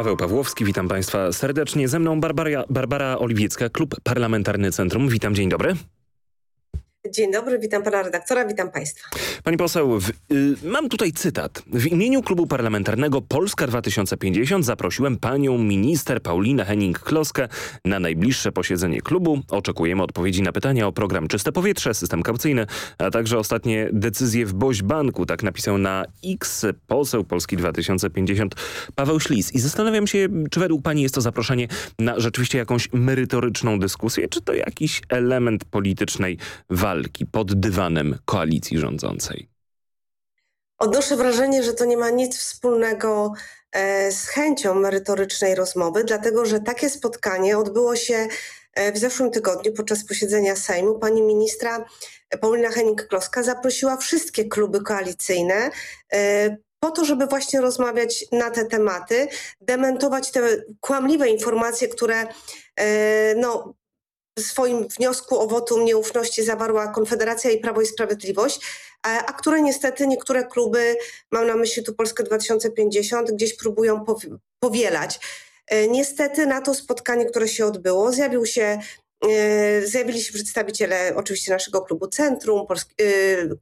Paweł Pawłowski, witam Państwa serdecznie. Ze mną Barbara, Barbara Oliwiecka, Klub Parlamentarny Centrum. Witam, dzień dobry. Dzień dobry, witam pana redaktora, witam państwa. Pani poseł, w, y, mam tutaj cytat. W imieniu Klubu Parlamentarnego Polska 2050 zaprosiłem panią minister Paulinę Henning-Kloskę na najbliższe posiedzenie klubu. Oczekujemy odpowiedzi na pytania o program Czyste Powietrze, system kaucyjny, a także ostatnie decyzje w Boś Banku. Tak napisał na X poseł Polski 2050 Paweł Ślis. I zastanawiam się, czy według pani jest to zaproszenie na rzeczywiście jakąś merytoryczną dyskusję, czy to jakiś element politycznej walki walki pod dywanem koalicji rządzącej? Odnoszę wrażenie, że to nie ma nic wspólnego e, z chęcią merytorycznej rozmowy, dlatego że takie spotkanie odbyło się e, w zeszłym tygodniu podczas posiedzenia Sejmu. Pani ministra Paulina Henning-Kloska zaprosiła wszystkie kluby koalicyjne e, po to, żeby właśnie rozmawiać na te tematy, dementować te kłamliwe informacje, które no, w swoim wniosku o wotum nieufności zawarła Konfederacja i Prawo i Sprawiedliwość, a które niestety niektóre kluby, mam na myśli tu Polskę 2050, gdzieś próbują powielać. E, niestety na to spotkanie, które się odbyło, zjawił się e, Zjawili się przedstawiciele oczywiście naszego klubu Centrum, Polski, e,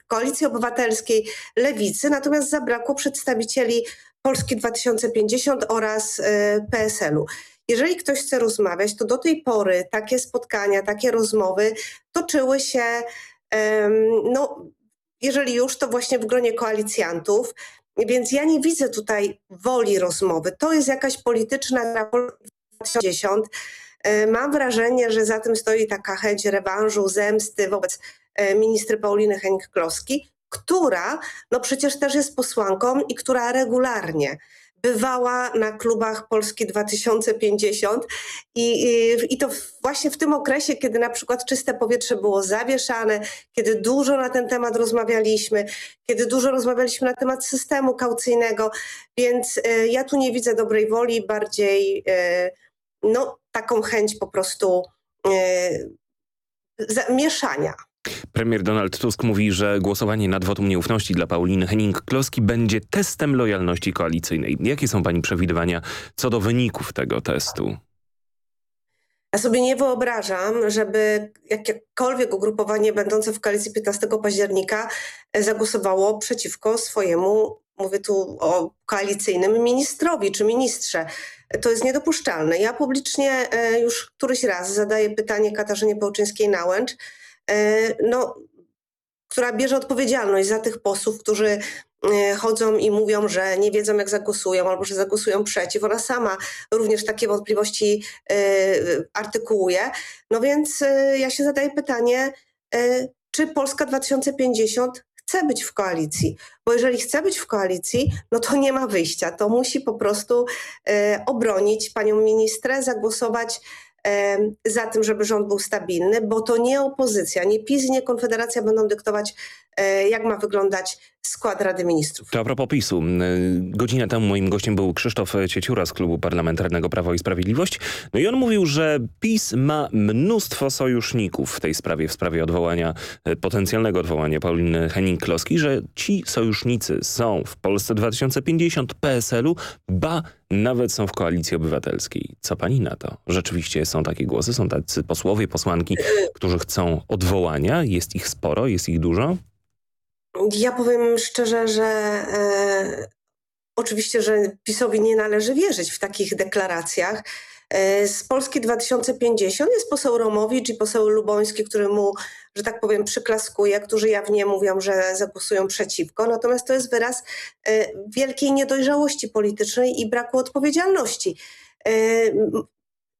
Koalicji Obywatelskiej, Lewicy, natomiast zabrakło przedstawicieli Polski 2050 oraz PSL-u. Jeżeli ktoś chce rozmawiać, to do tej pory takie spotkania, takie rozmowy toczyły się, no, jeżeli już, to właśnie w gronie koalicjantów. Więc ja nie widzę tutaj woli rozmowy. To jest jakaś polityczna gra 2010. E, mam wrażenie, że za tym stoi taka chęć rewanżu, zemsty wobec e, ministry Pauliny Henk-Kloski, która no przecież też jest posłanką i która regularnie bywała na klubach Polski 2050 i, i, i, to właśnie w tym okresie, kiedy na przykład czyste powietrze było zawieszane, kiedy dużo na ten temat rozmawialiśmy, kiedy dużo rozmawialiśmy na temat systemu kaucyjnego, więc y, ja tu nie widzę dobrej woli, bardziej y, no, taką chęć po prostu y, mieszania. Premier Donald Tusk mówi, że głosowanie nad wotum nieufności dla Pauliny Henning-Kloski będzie testem lojalności koalicyjnej. Jakie są Pani przewidywania co do wyników tego testu? Ja sobie nie wyobrażam, żeby jakiekolwiek ugrupowanie będące w koalicji 15 października zagłosowało przeciwko swojemu, mówię tu o koalicyjnym ministrowi czy ministrze. To jest niedopuszczalne. Ja publicznie e, już któryś raz zadaję pytanie Katarzynie Połczyńskiej-Nałęcz, E, no, która bierze odpowiedzialność za tych posłów, którzy e, chodzą i mówią, że nie wiedzą jak zagłosują albo że zagłosują przeciw. Ona sama również takie wątpliwości e, artykułuje. No więc ja się zadaję pytanie, czy Polska 2050 chce być w koalicji, bo jeżeli chce być w koalicji, no to nie ma wyjścia. To musi po prostu obronić panią ministrę, zagłosować za tym, żeby rząd był stabilny, bo to nie opozycja, nie PiS nie Konfederacja będą dyktować, jak ma wyglądać skład Rady Ministrów. To a propos PiSu. Godzinę temu moim gościem był Krzysztof Cieciura z Klubu Parlamentarnego Prawo i Sprawiedliwość. No i on mówił, że PiS ma mnóstwo sojuszników w tej sprawie, w sprawie odwołania, e, potencjalnego odwołania Pauliny Henning-Kloski, że ci sojusznicy są w Polsce 2050, PSL-u, ba nawet są w Koalicji Obywatelskiej. Co pani na to? Rzeczywiście są takie głosy, są tacy posłowie, posłanki, którzy chcą odwołania. Jest ich sporo, jest ich dużo? Ja powiem szczerze, że e, oczywiście, że PiSowi nie należy wierzyć w takich deklaracjach. E, z Polski 2050 jest poseł Romowicz i poseł Luboński, który mu, że tak powiem, przyklaskuje, którzy jawnie mówią, że zagłosują przeciwko. Natomiast to jest wyraz e, wielkiej niedojrzałości politycznej i braku odpowiedzialności.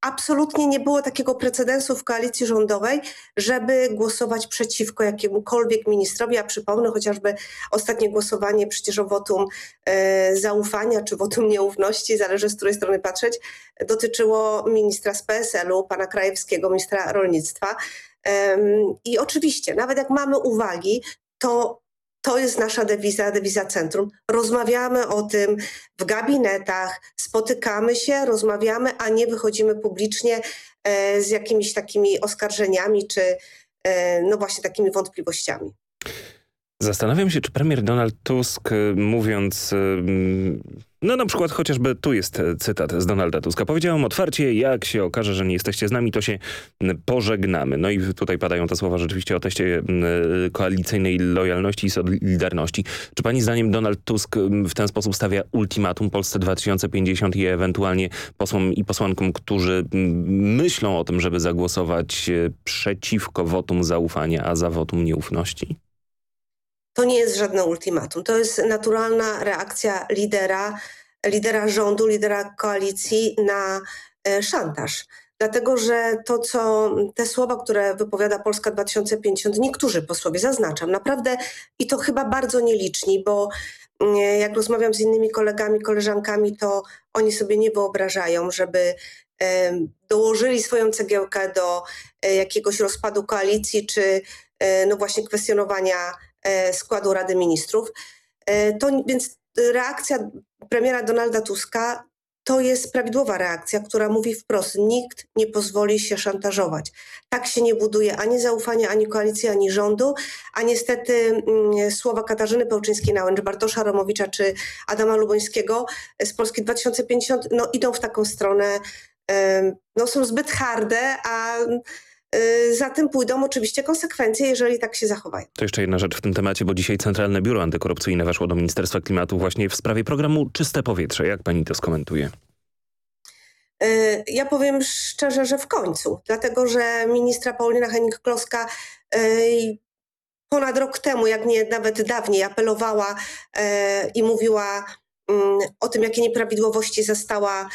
E, absolutnie nie było takiego precedensu w koalicji rządowej, żeby głosować przeciwko jakiemukolwiek ministrowi. Ja przypomnę chociażby ostatnie głosowanie przecież o wotum e, zaufania czy wotum nieufności, zależy z której strony patrzeć, dotyczyło ministra z PSL-u, pana Krajewskiego, ministra rolnictwa. I oczywiście, nawet jak mamy uwagi, to to jest nasza dewiza, dewiza centrum. Rozmawiamy o tym w gabinetach, spotykamy się, rozmawiamy, a nie wychodzimy publicznie e, z jakimiś takimi oskarżeniami czy e, no właśnie takimi wątpliwościami. Zastanawiam się, czy premier Donald Tusk, y, mówiąc, no na przykład chociażby tu jest cytat z Donalda Tuska. Powiedziałem otwarcie, jak się okaże, że nie jesteście z nami, to się pożegnamy. No i tutaj padają te słowa rzeczywiście o teście koalicyjnej lojalności i solidarności. Czy pani zdaniem Donald Tusk w ten sposób stawia ultimatum Polsce 2050 i ewentualnie posłom i posłankom, którzy myślą o tym, żeby zagłosować e, przeciwko wotum zaufania, a za wotum nieufności? To nie jest żadne ultimatum. To jest naturalna reakcja lidera, lidera rządu, lidera koalicji na e, szantaż. Dlatego, że to, co te słowa, które wypowiada Polska 2050, niektórzy posłowie, zaznaczam, naprawdę i to chyba bardzo nieliczni, bo jak rozmawiam z innymi kolegami, koleżankami, to oni sobie nie wyobrażają, żeby dołożyli swoją cegiełkę do jakiegoś rozpadu koalicji, czy no właśnie kwestionowania składu Rady Ministrów. To, więc reakcja premiera Donalda Tuska to jest prawidłowa reakcja, która mówi wprost, nikt nie pozwoli się szantażować. Tak się nie buduje ani zaufanie, ani koalicji, ani rządu, a niestety mm, słowa Katarzyny Pełczyńskiej-Nałęcz, Bartosza Romowicza czy Adama Lubońskiego z Polski 2050 no, idą w taką stronę, no, są zbyt harde, a za tym pójdą oczywiście konsekwencje, jeżeli tak się zachowają. To jeszcze jedna rzecz w tym temacie, bo dzisiaj Centralne Biuro Antykorupcyjne weszło do Ministerstwa Klimatu właśnie w sprawie programu Czyste Powietrze. Jak pani to skomentuje? Y, ja powiem szczerze, że w końcu, dlatego że ministra Paulina Henning-Kloska y, ponad rok temu, jak nie nawet dawniej, apelowała i mówiła mm, o tym, jakie nieprawidłowości zastała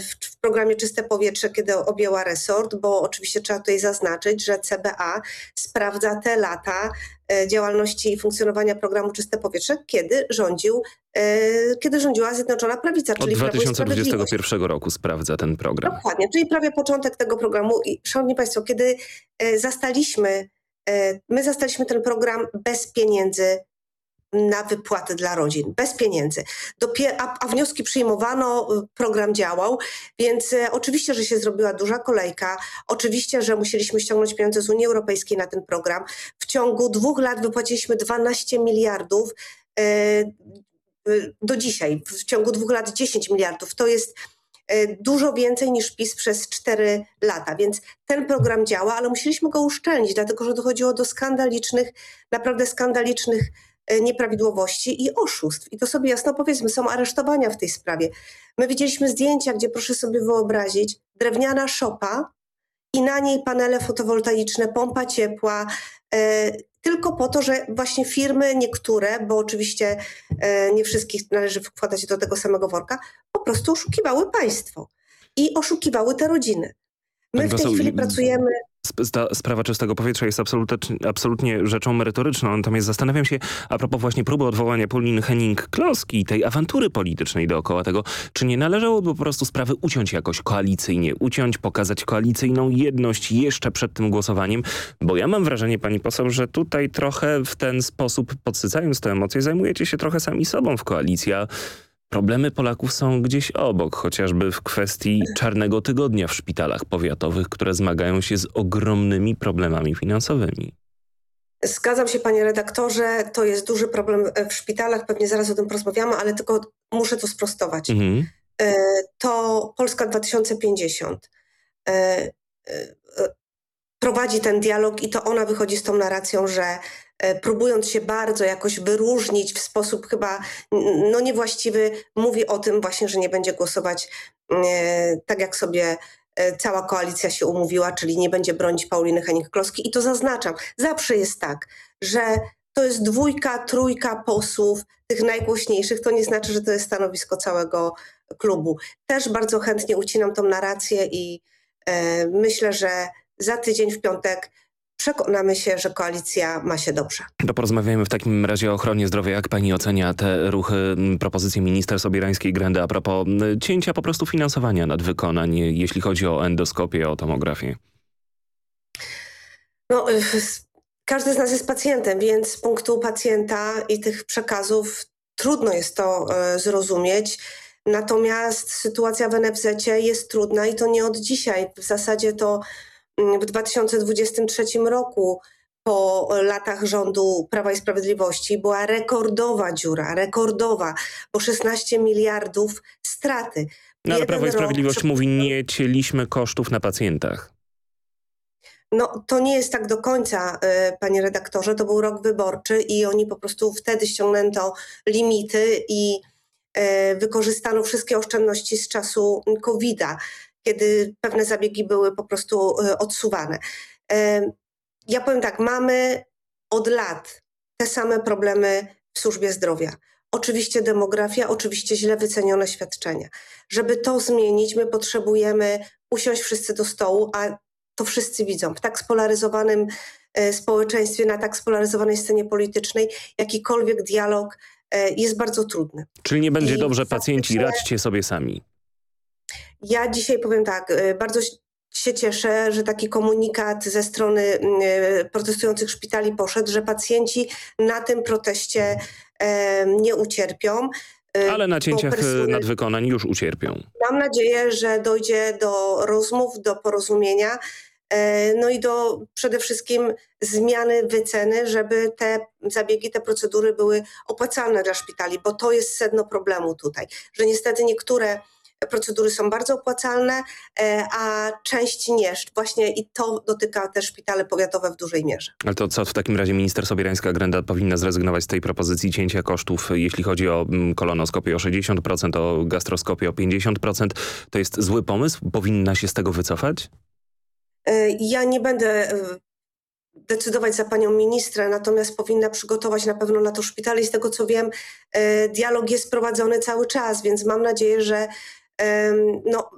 w, w, programie Czyste Powietrze, kiedy objęła resort, bo oczywiście trzeba tutaj zaznaczyć, że CBA sprawdza te lata e, działalności i funkcjonowania programu Czyste Powietrze, kiedy rządził, e, kiedy rządziła Zjednoczona Prawica, czyli Od 2021 roku sprawdza ten program. Dokładnie, czyli prawie początek tego programu i szanowni państwo, kiedy zastaliśmy My zastaliśmy ten program bez pieniędzy na wypłaty dla rodzin, bez pieniędzy. a, a, wnioski przyjmowano, y, program działał, więc e, oczywiście, że się zrobiła duża kolejka, oczywiście, że musieliśmy ściągnąć pieniądze z Unii Europejskiej na ten program. W ciągu dwóch lat wypłaciliśmy 12 miliardów, y, do dzisiaj, w ciągu dwóch lat 10 miliardów. To jest dużo więcej niż PiS przez 4 lata, więc ten program działa, ale musieliśmy go uszczelnić, dlatego że dochodziło do skandalicznych, naprawdę skandalicznych nieprawidłowości i oszustw. I to sobie jasno powiedzmy, są aresztowania w tej sprawie. My widzieliśmy zdjęcia, gdzie proszę sobie wyobrazić, drewniana szopa i na niej panele fotowoltaiczne, pompa ciepła, e, tylko po to, że właśnie firmy niektóre, bo oczywiście e, nie wszystkich należy wkładać do tego samego worka, po prostu oszukiwały państwo i oszukiwały te rodziny. My w tej chwili pracujemy sprawa czystego powietrza jest absolutnie rzeczą merytoryczną, natomiast zastanawiam się a propos właśnie próby odwołania Pauliny Henning-Kloski i tej awantury politycznej dookoła tego, czy nie należałoby po prostu sprawy uciąć jakoś koalicyjnie, uciąć, pokazać koalicyjną jedność jeszcze przed tym głosowaniem, bo ja mam wrażenie, pani poseł, że tutaj trochę w ten sposób, podsycając te emocje, zajmujecie się trochę sami sobą w koalicji, a Problemy Polaków są gdzieś obok, chociażby w kwestii czarnego tygodnia w szpitalach powiatowych, które zmagają się z ogromnymi problemami finansowymi. Zgadzam się panie redaktorze, to jest duży problem w szpitalach, pewnie zaraz o tym porozmawiamy, ale tylko muszę to sprostować. Mhm. E, to Polska 2050 e, e, prowadzi ten dialog i to ona wychodzi z tą narracją, że próbując się bardzo jakoś wyróżnić w sposób chyba no niewłaściwy, mówi o tym właśnie, że nie będzie głosować e, tak jak sobie e, cała koalicja się umówiła, czyli nie będzie bronić Pauliny Henik-Kloski. I to zaznaczam, zawsze jest tak, że to jest dwójka, trójka posłów, tych najgłośniejszych, to nie znaczy, że to jest stanowisko całego klubu. Też bardzo chętnie ucinam tą narrację i e, myślę, że za tydzień w piątek przekonamy się, że koalicja ma się dobrze. To porozmawiajmy w takim razie o ochronie zdrowia. Jak pani ocenia te ruchy, propozycje minister Sobierańskiej Grendy a propos cięcia po prostu finansowania nadwykonań, jeśli chodzi o endoskopię, o tomografię? No, y, każdy z nas jest pacjentem, więc z punktu pacjenta i tych przekazów trudno jest to y, zrozumieć. Natomiast sytuacja w NFZ jest trudna i to nie od dzisiaj. W zasadzie to w 2023 roku po latach rządu Prawa i Sprawiedliwości była rekordowa dziura, rekordowa, bo 16 miliardów straty. No, ale Prawo i Sprawiedliwość rok... mówi, nie cieliśmy kosztów na pacjentach. No to nie jest tak do końca, y, panie redaktorze. To był rok wyborczy i oni po prostu wtedy ściągnięto limity i y, wykorzystano wszystkie oszczędności z czasu COVID-a kiedy pewne zabiegi były po prostu e, odsuwane. E, ja powiem tak, mamy od lat te same problemy w służbie zdrowia. Oczywiście demografia, oczywiście źle wycenione świadczenia. Żeby to zmienić, my potrzebujemy usiąść wszyscy do stołu, a to wszyscy widzą. W tak spolaryzowanym e, społeczeństwie, na tak spolaryzowanej scenie politycznej, jakikolwiek dialog jest bardzo trudny. Czyli nie będzie I dobrze, pacjenci radźcie sobie sami. Ja dzisiaj powiem tak, y, bardzo się cieszę, że taki komunikat ze strony y, protestujących szpitali poszedł, że pacjenci na tym proteście e, nie ucierpią. y, Ale na cięciach personel- nadwykonań już ucierpią. Mam nadzieję, że dojdzie do rozmów, do porozumienia, e, no i do przede wszystkim zmiany wyceny, żeby te zabiegi, te procedury były opłacalne dla szpitali, bo to jest sedno problemu tutaj, że niestety niektóre procedury są bardzo opłacalne, e, a część nie. Właśnie i to dotyka też szpitale powiatowe w dużej mierze. Ale to co w takim razie minister Sobierańska-Grenda powinna zrezygnować z tej propozycji cięcia kosztów, jeśli chodzi o mm, kolonoskopię o 60%, o gastroskopię o 50%. To jest zły pomysł? Powinna się z tego wycofać? E, Ja nie będę e, decydować za panią ministrę, natomiast powinna przygotować na pewno na to szpitale i z tego co wiem, dialog jest prowadzony cały czas, więc mam nadzieję, że no,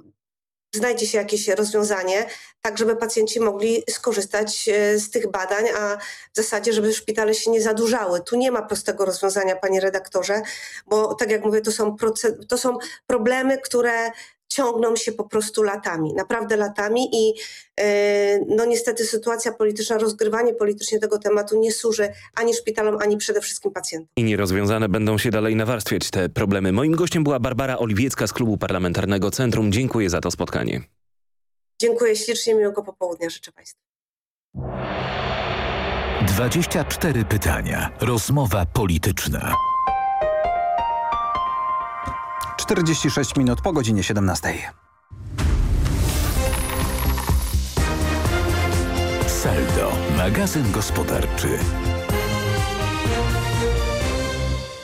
znajdzie się jakieś rozwiązanie, tak żeby pacjenci mogli skorzystać e, z tych badań, a w zasadzie, żeby szpitale się nie zadłużały. Tu nie ma prostego rozwiązania, panie redaktorze, bo tak jak mówię, to są, to są problemy, które ciągną się po prostu latami, naprawdę latami i e, no niestety sytuacja polityczna, rozgrywanie politycznie tego tematu nie służy ani szpitalom, ani przede wszystkim pacjentom. I nierozwiązane będą się dalej nawarstwiać te problemy. Moim gościem była Barbara Oliwiecka z Klubu Parlamentarnego Centrum. Dziękuję za to spotkanie. Dziękuję ślicznie, miłego popołudnia życzę Państwu. 24 pytania. Rozmowa polityczna. 46 minut po godzinie 17. Saldo, magazyn gospodarczy.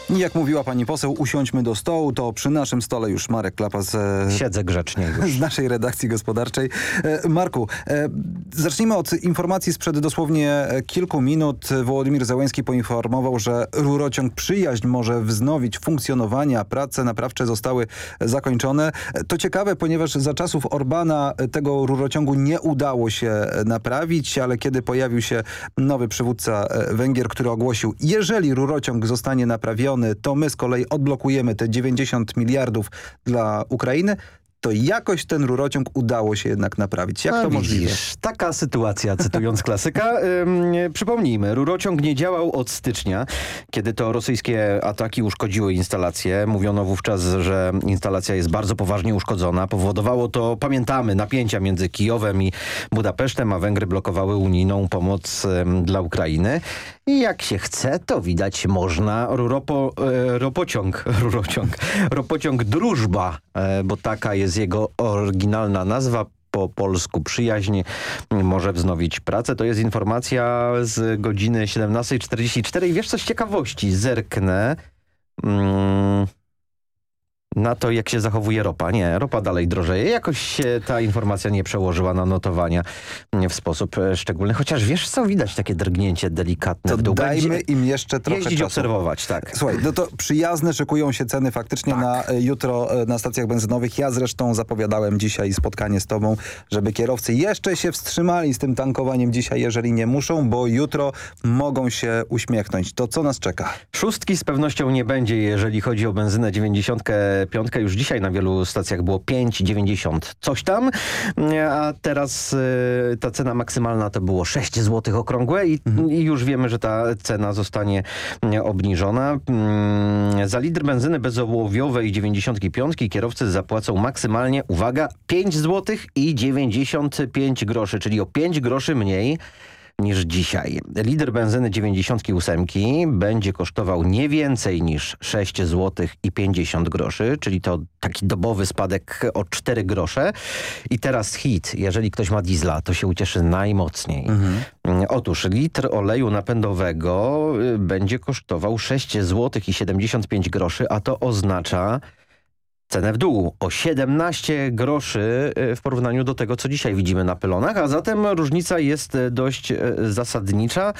Jak mówiła pani poseł, usiądźmy do stołu, to przy naszym stole już Marek Klapa z, Siedzę grzecznie już. z naszej redakcji gospodarczej. E, Marku, e, zacznijmy od informacji sprzed dosłownie e, kilku minut. Wołodymir Zełenski poinformował, że rurociąg Przyjaźń może wznowić funkcjonowanie, a prace naprawcze zostały zakończone. E, To ciekawe, ponieważ za czasów Orbana e, tego rurociągu nie udało się e, naprawić, ale kiedy pojawił się nowy przywódca e, Węgier, który ogłosił, jeżeli rurociąg zostanie naprawiony, to my z kolei odblokujemy te 90 miliardów dla Ukrainy, to jakoś ten rurociąg udało się jednak naprawić. Jak No to widzisz, możliwe? Taka sytuacja, cytując klasyka. Ym, przypomnijmy, rurociąg nie działał od stycznia, kiedy to rosyjskie ataki uszkodziły instalację. Mówiono wówczas, że instalacja jest bardzo poważnie uszkodzona. Powodowało to, pamiętamy, napięcia między Kijowem i Budapesztem, a Węgry blokowały unijną pomoc ym, dla Ukrainy. I jak się chce, to widać można ruropo, e, ropociąg, rurociąg, ropociąg Drużba, e, bo taka jest jego oryginalna nazwa, po polsku przyjaźń może wznowić pracę. To jest informacja z godziny 17.44 i wiesz coś ciekawości, zerknę. Mm, na to, jak się zachowuje ropa. Nie, ropa dalej drożeje. Jakoś się ta informacja nie przełożyła na notowania w sposób e, szczególny. Chociaż wiesz co, widać takie drgnięcie delikatne To w dół. dajmy Będzie im jeszcze trochę jeździć, czasu. obserwować, tak. Słuchaj, no to przyjazne szykują się ceny faktycznie na e, jutro e, na stacjach benzynowych. Ja zresztą zapowiadałem dzisiaj spotkanie z tobą, żeby kierowcy jeszcze się wstrzymali z tym tankowaniem dzisiaj, jeżeli nie muszą, bo jutro mogą się uśmiechnąć. To co nas czeka? Szóstki z pewnością nie będzie, jeżeli chodzi o benzynę 95. Już dzisiaj na wielu stacjach było 5,90 coś tam, a teraz y, ta cena maksymalna to było 6 zł okrągłe i, i już wiemy, że ta cena zostanie y, obniżona. Mm, Za litr benzyny bezołowiowej 95 kierowcy zapłacą maksymalnie, uwaga, 5 zł i 95 groszy, czyli o 5 groszy mniej niż dzisiaj. Lider benzyny 98 będzie kosztował nie więcej niż 6 zł i 50 groszy, czyli to taki dobowy spadek o 4 grosze. I teraz hit, jeżeli ktoś ma diesla, to się ucieszy najmocniej. Mm, Otóż litr oleju napędowego y, będzie kosztował 6 zł i 75 groszy, a to oznacza cenę w dół o 17 groszy y, w porównaniu do tego, co dzisiaj widzimy na pylonach, a zatem różnica jest y, dość y, zasadnicza.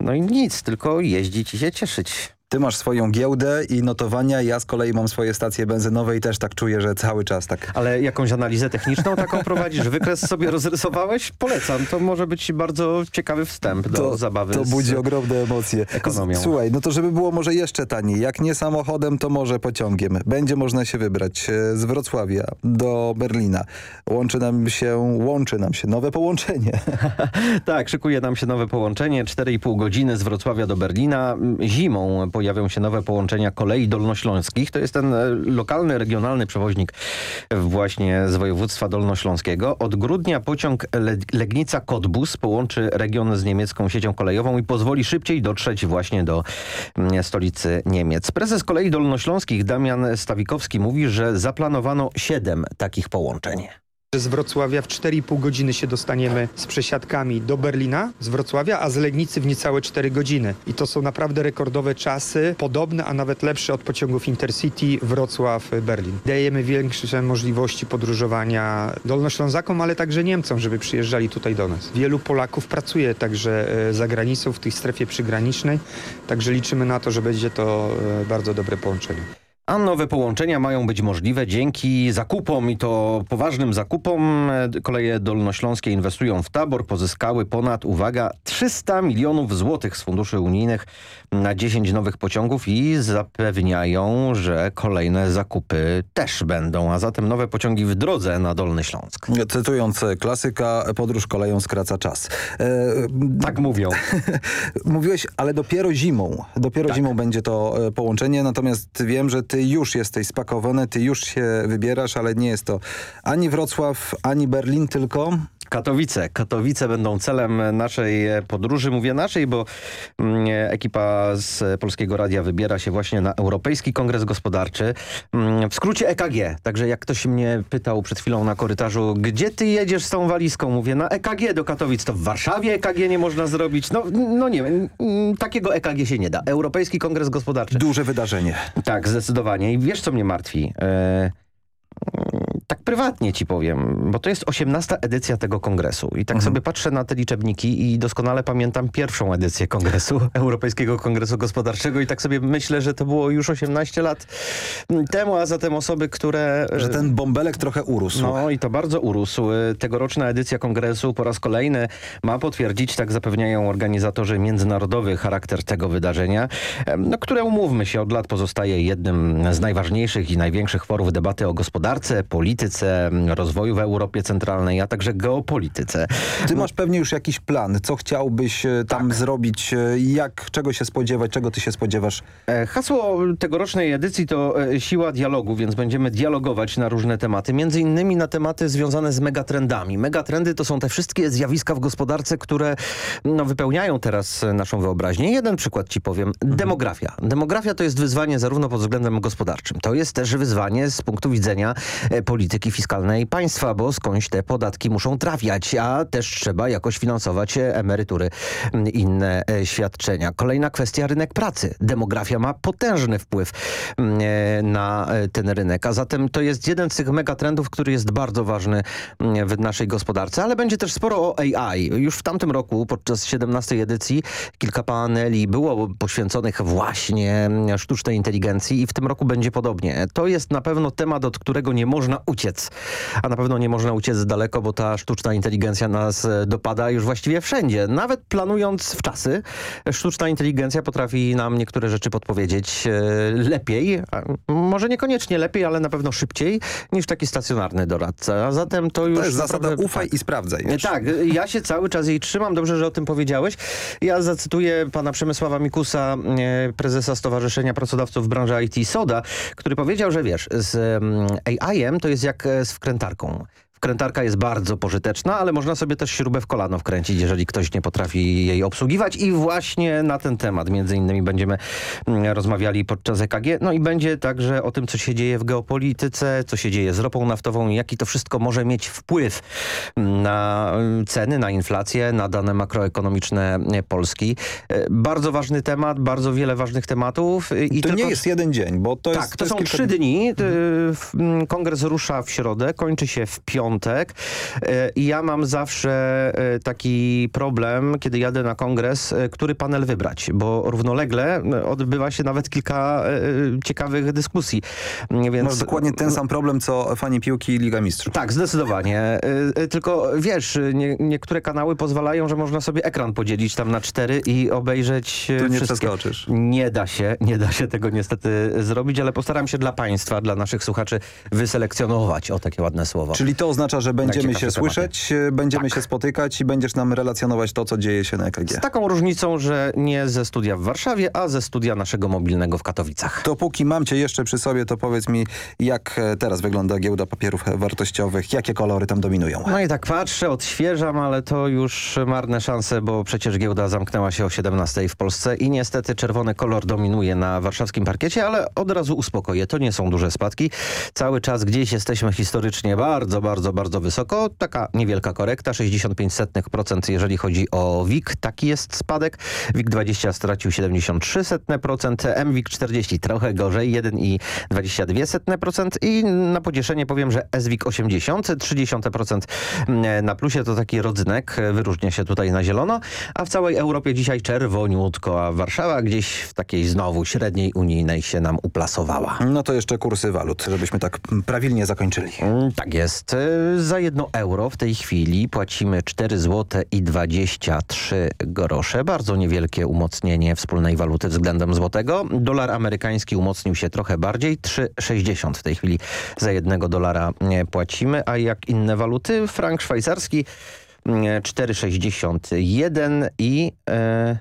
No i nic, tylko jeździć i się cieszyć. Ty masz swoją giełdę i notowania, ja z kolei mam swoje stacje benzynowe i też tak czuję, że cały czas tak. Ale jakąś analizę techniczną taką prowadzisz? Wykres sobie rozrysowałeś? Polecam. To może być bardzo ciekawy wstęp do to, zabawy To budzi ogromne emocje. Ekonomią. Słuchaj, no to żeby było może jeszcze taniej. Jak nie samochodem, to może pociągiem. Będzie można się wybrać e, z Wrocławia do Berlina. Łączy nam się, łączy nam się nowe połączenie. tak, szykuje nam się nowe połączenie. 4,5 godziny z Wrocławia do Berlina. Zimą pojawią się nowe połączenia kolei dolnośląskich. To jest ten e, lokalny, regionalny przewoźnik właśnie z województwa dolnośląskiego. Od grudnia pociąg Legnica-Cottbus połączy region z niemiecką siecią kolejową i pozwoli szybciej dotrzeć właśnie do mm, stolicy Niemiec. Prezes kolei dolnośląskich Damian Stawikowski mówi, że zaplanowano siedem takich połączeń. Z Wrocławia w 4,5 godziny się dostaniemy z przesiadkami do Berlina z Wrocławia, a z Legnicy w niecałe 4 godziny. I to są naprawdę rekordowe czasy, podobne, a nawet lepsze od pociągów Intercity Wrocław-Berlin. Dajemy większe możliwości podróżowania Dolnoślązakom, ale także Niemcom, żeby przyjeżdżali tutaj do nas. Wielu Polaków pracuje także e, za granicą w tej strefie przygranicznej, także liczymy na to, że będzie to e, bardzo dobre połączenie. A nowe połączenia mają być możliwe dzięki zakupom i to poważnym zakupom. Koleje dolnośląskie inwestują w tabor. Pozyskały ponad, uwaga, 300 milionów złotych z funduszy unijnych na 10 nowych pociągów i zapewniają, że kolejne zakupy też będą. A zatem nowe pociągi w drodze na Dolny Śląsk. Cytując klasyka, podróż koleją skraca czas. E, tak mówią. Mówiłeś, ale dopiero zimą. Dopiero tak. zimą będzie to e, połączenie, natomiast wiem, że ty ty już jesteś spakowany, ty już się wybierasz, ale nie jest to ani Wrocław, ani Berlin, tylko... Katowice. Katowice będą celem naszej podróży. Mówię naszej, bo mm, ekipa z Polskiego Radia wybiera się właśnie na Europejski Kongres Gospodarczy. Mm, w skrócie EKG. Także jak ktoś mnie pytał przed chwilą na korytarzu, gdzie ty jedziesz z tą walizką? Mówię, na EKG do Katowic. To w Warszawie EKG nie można zrobić. No, no nie wiem. Takiego EKG się nie da. Europejski Kongres Gospodarczy. Duże wydarzenie. Tak, zdecydowanie. I wiesz, co mnie martwi? E tak prywatnie ci powiem, bo to jest 18 edycja tego kongresu i tak mhm. sobie patrzę na te liczebniki i doskonale pamiętam pierwszą edycję kongresu, Europejskiego Kongresu Gospodarczego i tak sobie myślę, że to było już 18 lat temu, a zatem osoby, które... Że ten bąbelek trochę urósł. No i to bardzo urósł. Tegoroczna edycja kongresu po raz kolejny ma potwierdzić, tak zapewniają organizatorzy, międzynarodowy charakter tego wydarzenia, no, które umówmy się, od lat pozostaje jednym z najważniejszych i największych forów debaty o gospodarce, polityce, polityce rozwoju w Europie Centralnej, a także geopolityce. Ty masz pewnie już jakiś plan, co chciałbyś e, tam tak. zrobić, e, jak, czego się spodziewać, czego ty się spodziewasz? E, hasło tegorocznej edycji to siła dialogu, więc będziemy dialogować na różne tematy, między innymi na tematy związane z megatrendami. Megatrendy to są te wszystkie zjawiska w gospodarce, które no, wypełniają teraz naszą wyobraźnię. Jeden przykład ci powiem. Mhm. Demografia. Demografia to jest wyzwanie zarówno pod względem gospodarczym. To jest też wyzwanie z punktu widzenia polityki polityki fiskalnej państwa, bo skądś te podatki muszą trafiać, a też trzeba jakoś finansować emerytury, inne e, świadczenia. Kolejna kwestia rynek pracy. Demografia ma potężny wpływ e, na e, ten rynek, a zatem to jest jeden z tych megatrendów, który jest bardzo ważny w naszej gospodarce, ale będzie też sporo o AI. Już w tamtym roku podczas 17 edycji kilka paneli było poświęconych właśnie sztucznej inteligencji i w tym roku będzie podobnie. To jest na pewno temat, od którego nie można uciec. A na pewno nie można uciec daleko, bo ta sztuczna inteligencja nas e, dopada już właściwie wszędzie. Nawet planując w czasy, sztuczna inteligencja potrafi nam niektóre rzeczy podpowiedzieć e, lepiej, może niekoniecznie lepiej, ale na pewno szybciej niż taki stacjonarny doradca. A zatem to już... To jest zasada ufaj i sprawdzaj. Wiesz? Tak, ja się cały czas jej trzymam. Dobrze, że o tym powiedziałeś. Ja zacytuję pana Przemysława Mikusa, e, prezesa Stowarzyszenia Pracodawców Branży IT SODA, który powiedział, że wiesz, z AI-em to jest jak e, z wkrętarką. Wkrętarka jest bardzo pożyteczna, ale można sobie też śrubę w kolano wkręcić, jeżeli ktoś nie potrafi jej obsługiwać i właśnie na ten temat między innymi będziemy mm, rozmawiali podczas EKG. No i będzie także o tym, co się dzieje w geopolityce, co się dzieje z ropą naftową i jaki to wszystko może mieć wpływ na mm, ceny, na inflację, na dane makroekonomiczne Polski. E, bardzo ważny temat, bardzo wiele ważnych tematów. I to tylko... nie jest jeden dzień, bo to tak, jest... to, to są trzy dni. Mhm. Kongres rusza w środę, kończy się w piątek piątek e, i ja mam zawsze e, taki problem, kiedy jadę na kongres, e, który panel wybrać, bo równolegle odbywa się nawet kilka ciekawych dyskusji. Więc... Masz dokładnie ten sam problem, co fani piłki i Liga Mistrzów. Tak, zdecydowanie. Tylko wiesz, nie, niektóre kanały pozwalają, że można sobie ekran podzielić tam na cztery i obejrzeć tu nie wszystkie. przeskoczysz. Nie da się, nie da się tego niestety zrobić, ale postaram się dla państwa, dla naszych słuchaczy wyselekcjonować. O, takie ładne słowo. Czyli to oznacza, że będziemy się słyszeć, będziemy tak. się spotykać i będziesz nam relacjonować to, co dzieje się na EKG. Z taką różnicą, że nie ze studia w Warszawie, a ze studia naszego mobilnego w Katowicach. To póki mam cię jeszcze przy sobie, to powiedz mi, jak e, teraz wygląda giełda papierów wartościowych, jakie kolory tam dominują? No i tak patrzę, odświeżam, ale to już marne szanse, bo przecież giełda zamknęła się o 17 w Polsce i niestety czerwony kolor dominuje na warszawskim parkiecie, ale od razu uspokoję, to nie są duże spadki. Cały czas gdzieś jesteśmy historycznie bardzo, bardzo, bardzo wysoko. Taka niewielka korekta, 65% jeżeli chodzi o WIG, taki jest spadek. WIG 20 stracił 73%, MWIG 40 trochę gorzej, 1,22% i na pocieszenie powiem, że SWIG 80, 30% na plusie to taki rodzynek, wyróżnia się tutaj na zielono, a w całej Europie dzisiaj czerwoniutko, a Warszawa gdzieś w takiej znowu średniej unijnej się nam uplasowała. No to jeszcze kursy walut, żebyśmy tak prawilnie zakończyli. Mm, tak jest. Za jedno euro w tej chwili płacimy 4 zł i 23 grosze. Bardzo niewielkie umocnienie wspólnej waluty względem złotego. Dolar amerykański umocnił się trochę bardziej. 3,60 w tej chwili za jednego dolara płacimy. A jak inne waluty? Frank szwajcarski 4,61 mm, i... E,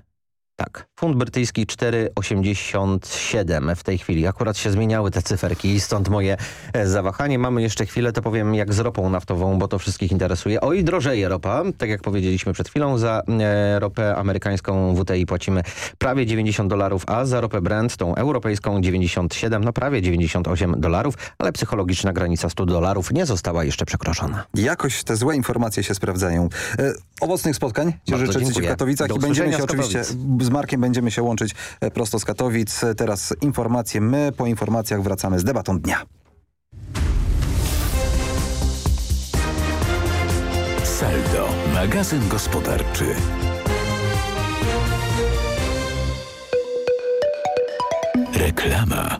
tak, funt brytyjski 4,87 w tej chwili. Akurat się zmieniały te cyferki i stąd moje e, zawahanie. Mamy jeszcze chwilę, to powiem jak z ropą naftową, bo to wszystkich interesuje. O i drożeje ropa, tak jak powiedzieliśmy przed chwilą. Za e, ropę amerykańską WTI płacimy prawie 90 dolarów, a za ropę Brent, tą europejską 97, no prawie 98 dolarów, ale psychologiczna granica 100 dolarów nie została jeszcze przekroczona. Jakoś te złe informacje się sprawdzają. E, owocnych spotkań Ci życzę w Katowicach i będziemy się oczywiście z Markiem będziemy się łączyć e, prosto z Katowic. Teraz informacje. My po informacjach wracamy z debatą dnia. Saldo, magazyn gospodarczy. Reklama.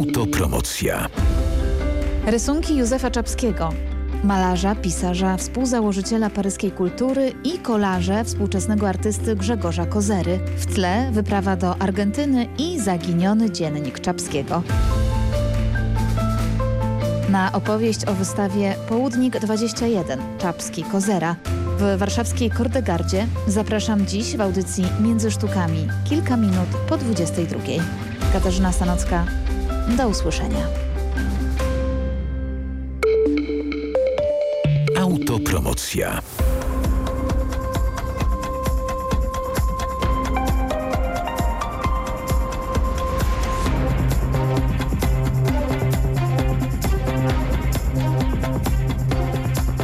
Autopromocja. Rysunki Józefa Czapskiego. Malarza, pisarza, współzałożyciela paryskiej kultury i kolarze współczesnego artysty Grzegorza Kozery. W tle wyprawa do Argentyny i zaginiony dziennik Czapskiego. na opowieść o wystawie Południk 21 Czapski Kozera w warszawskiej Kordegardzie. Zapraszam dziś w audycji Między Sztukami, kilka minut po 22. Katarzyna Stanocka, do usłyszenia. Autopromocja.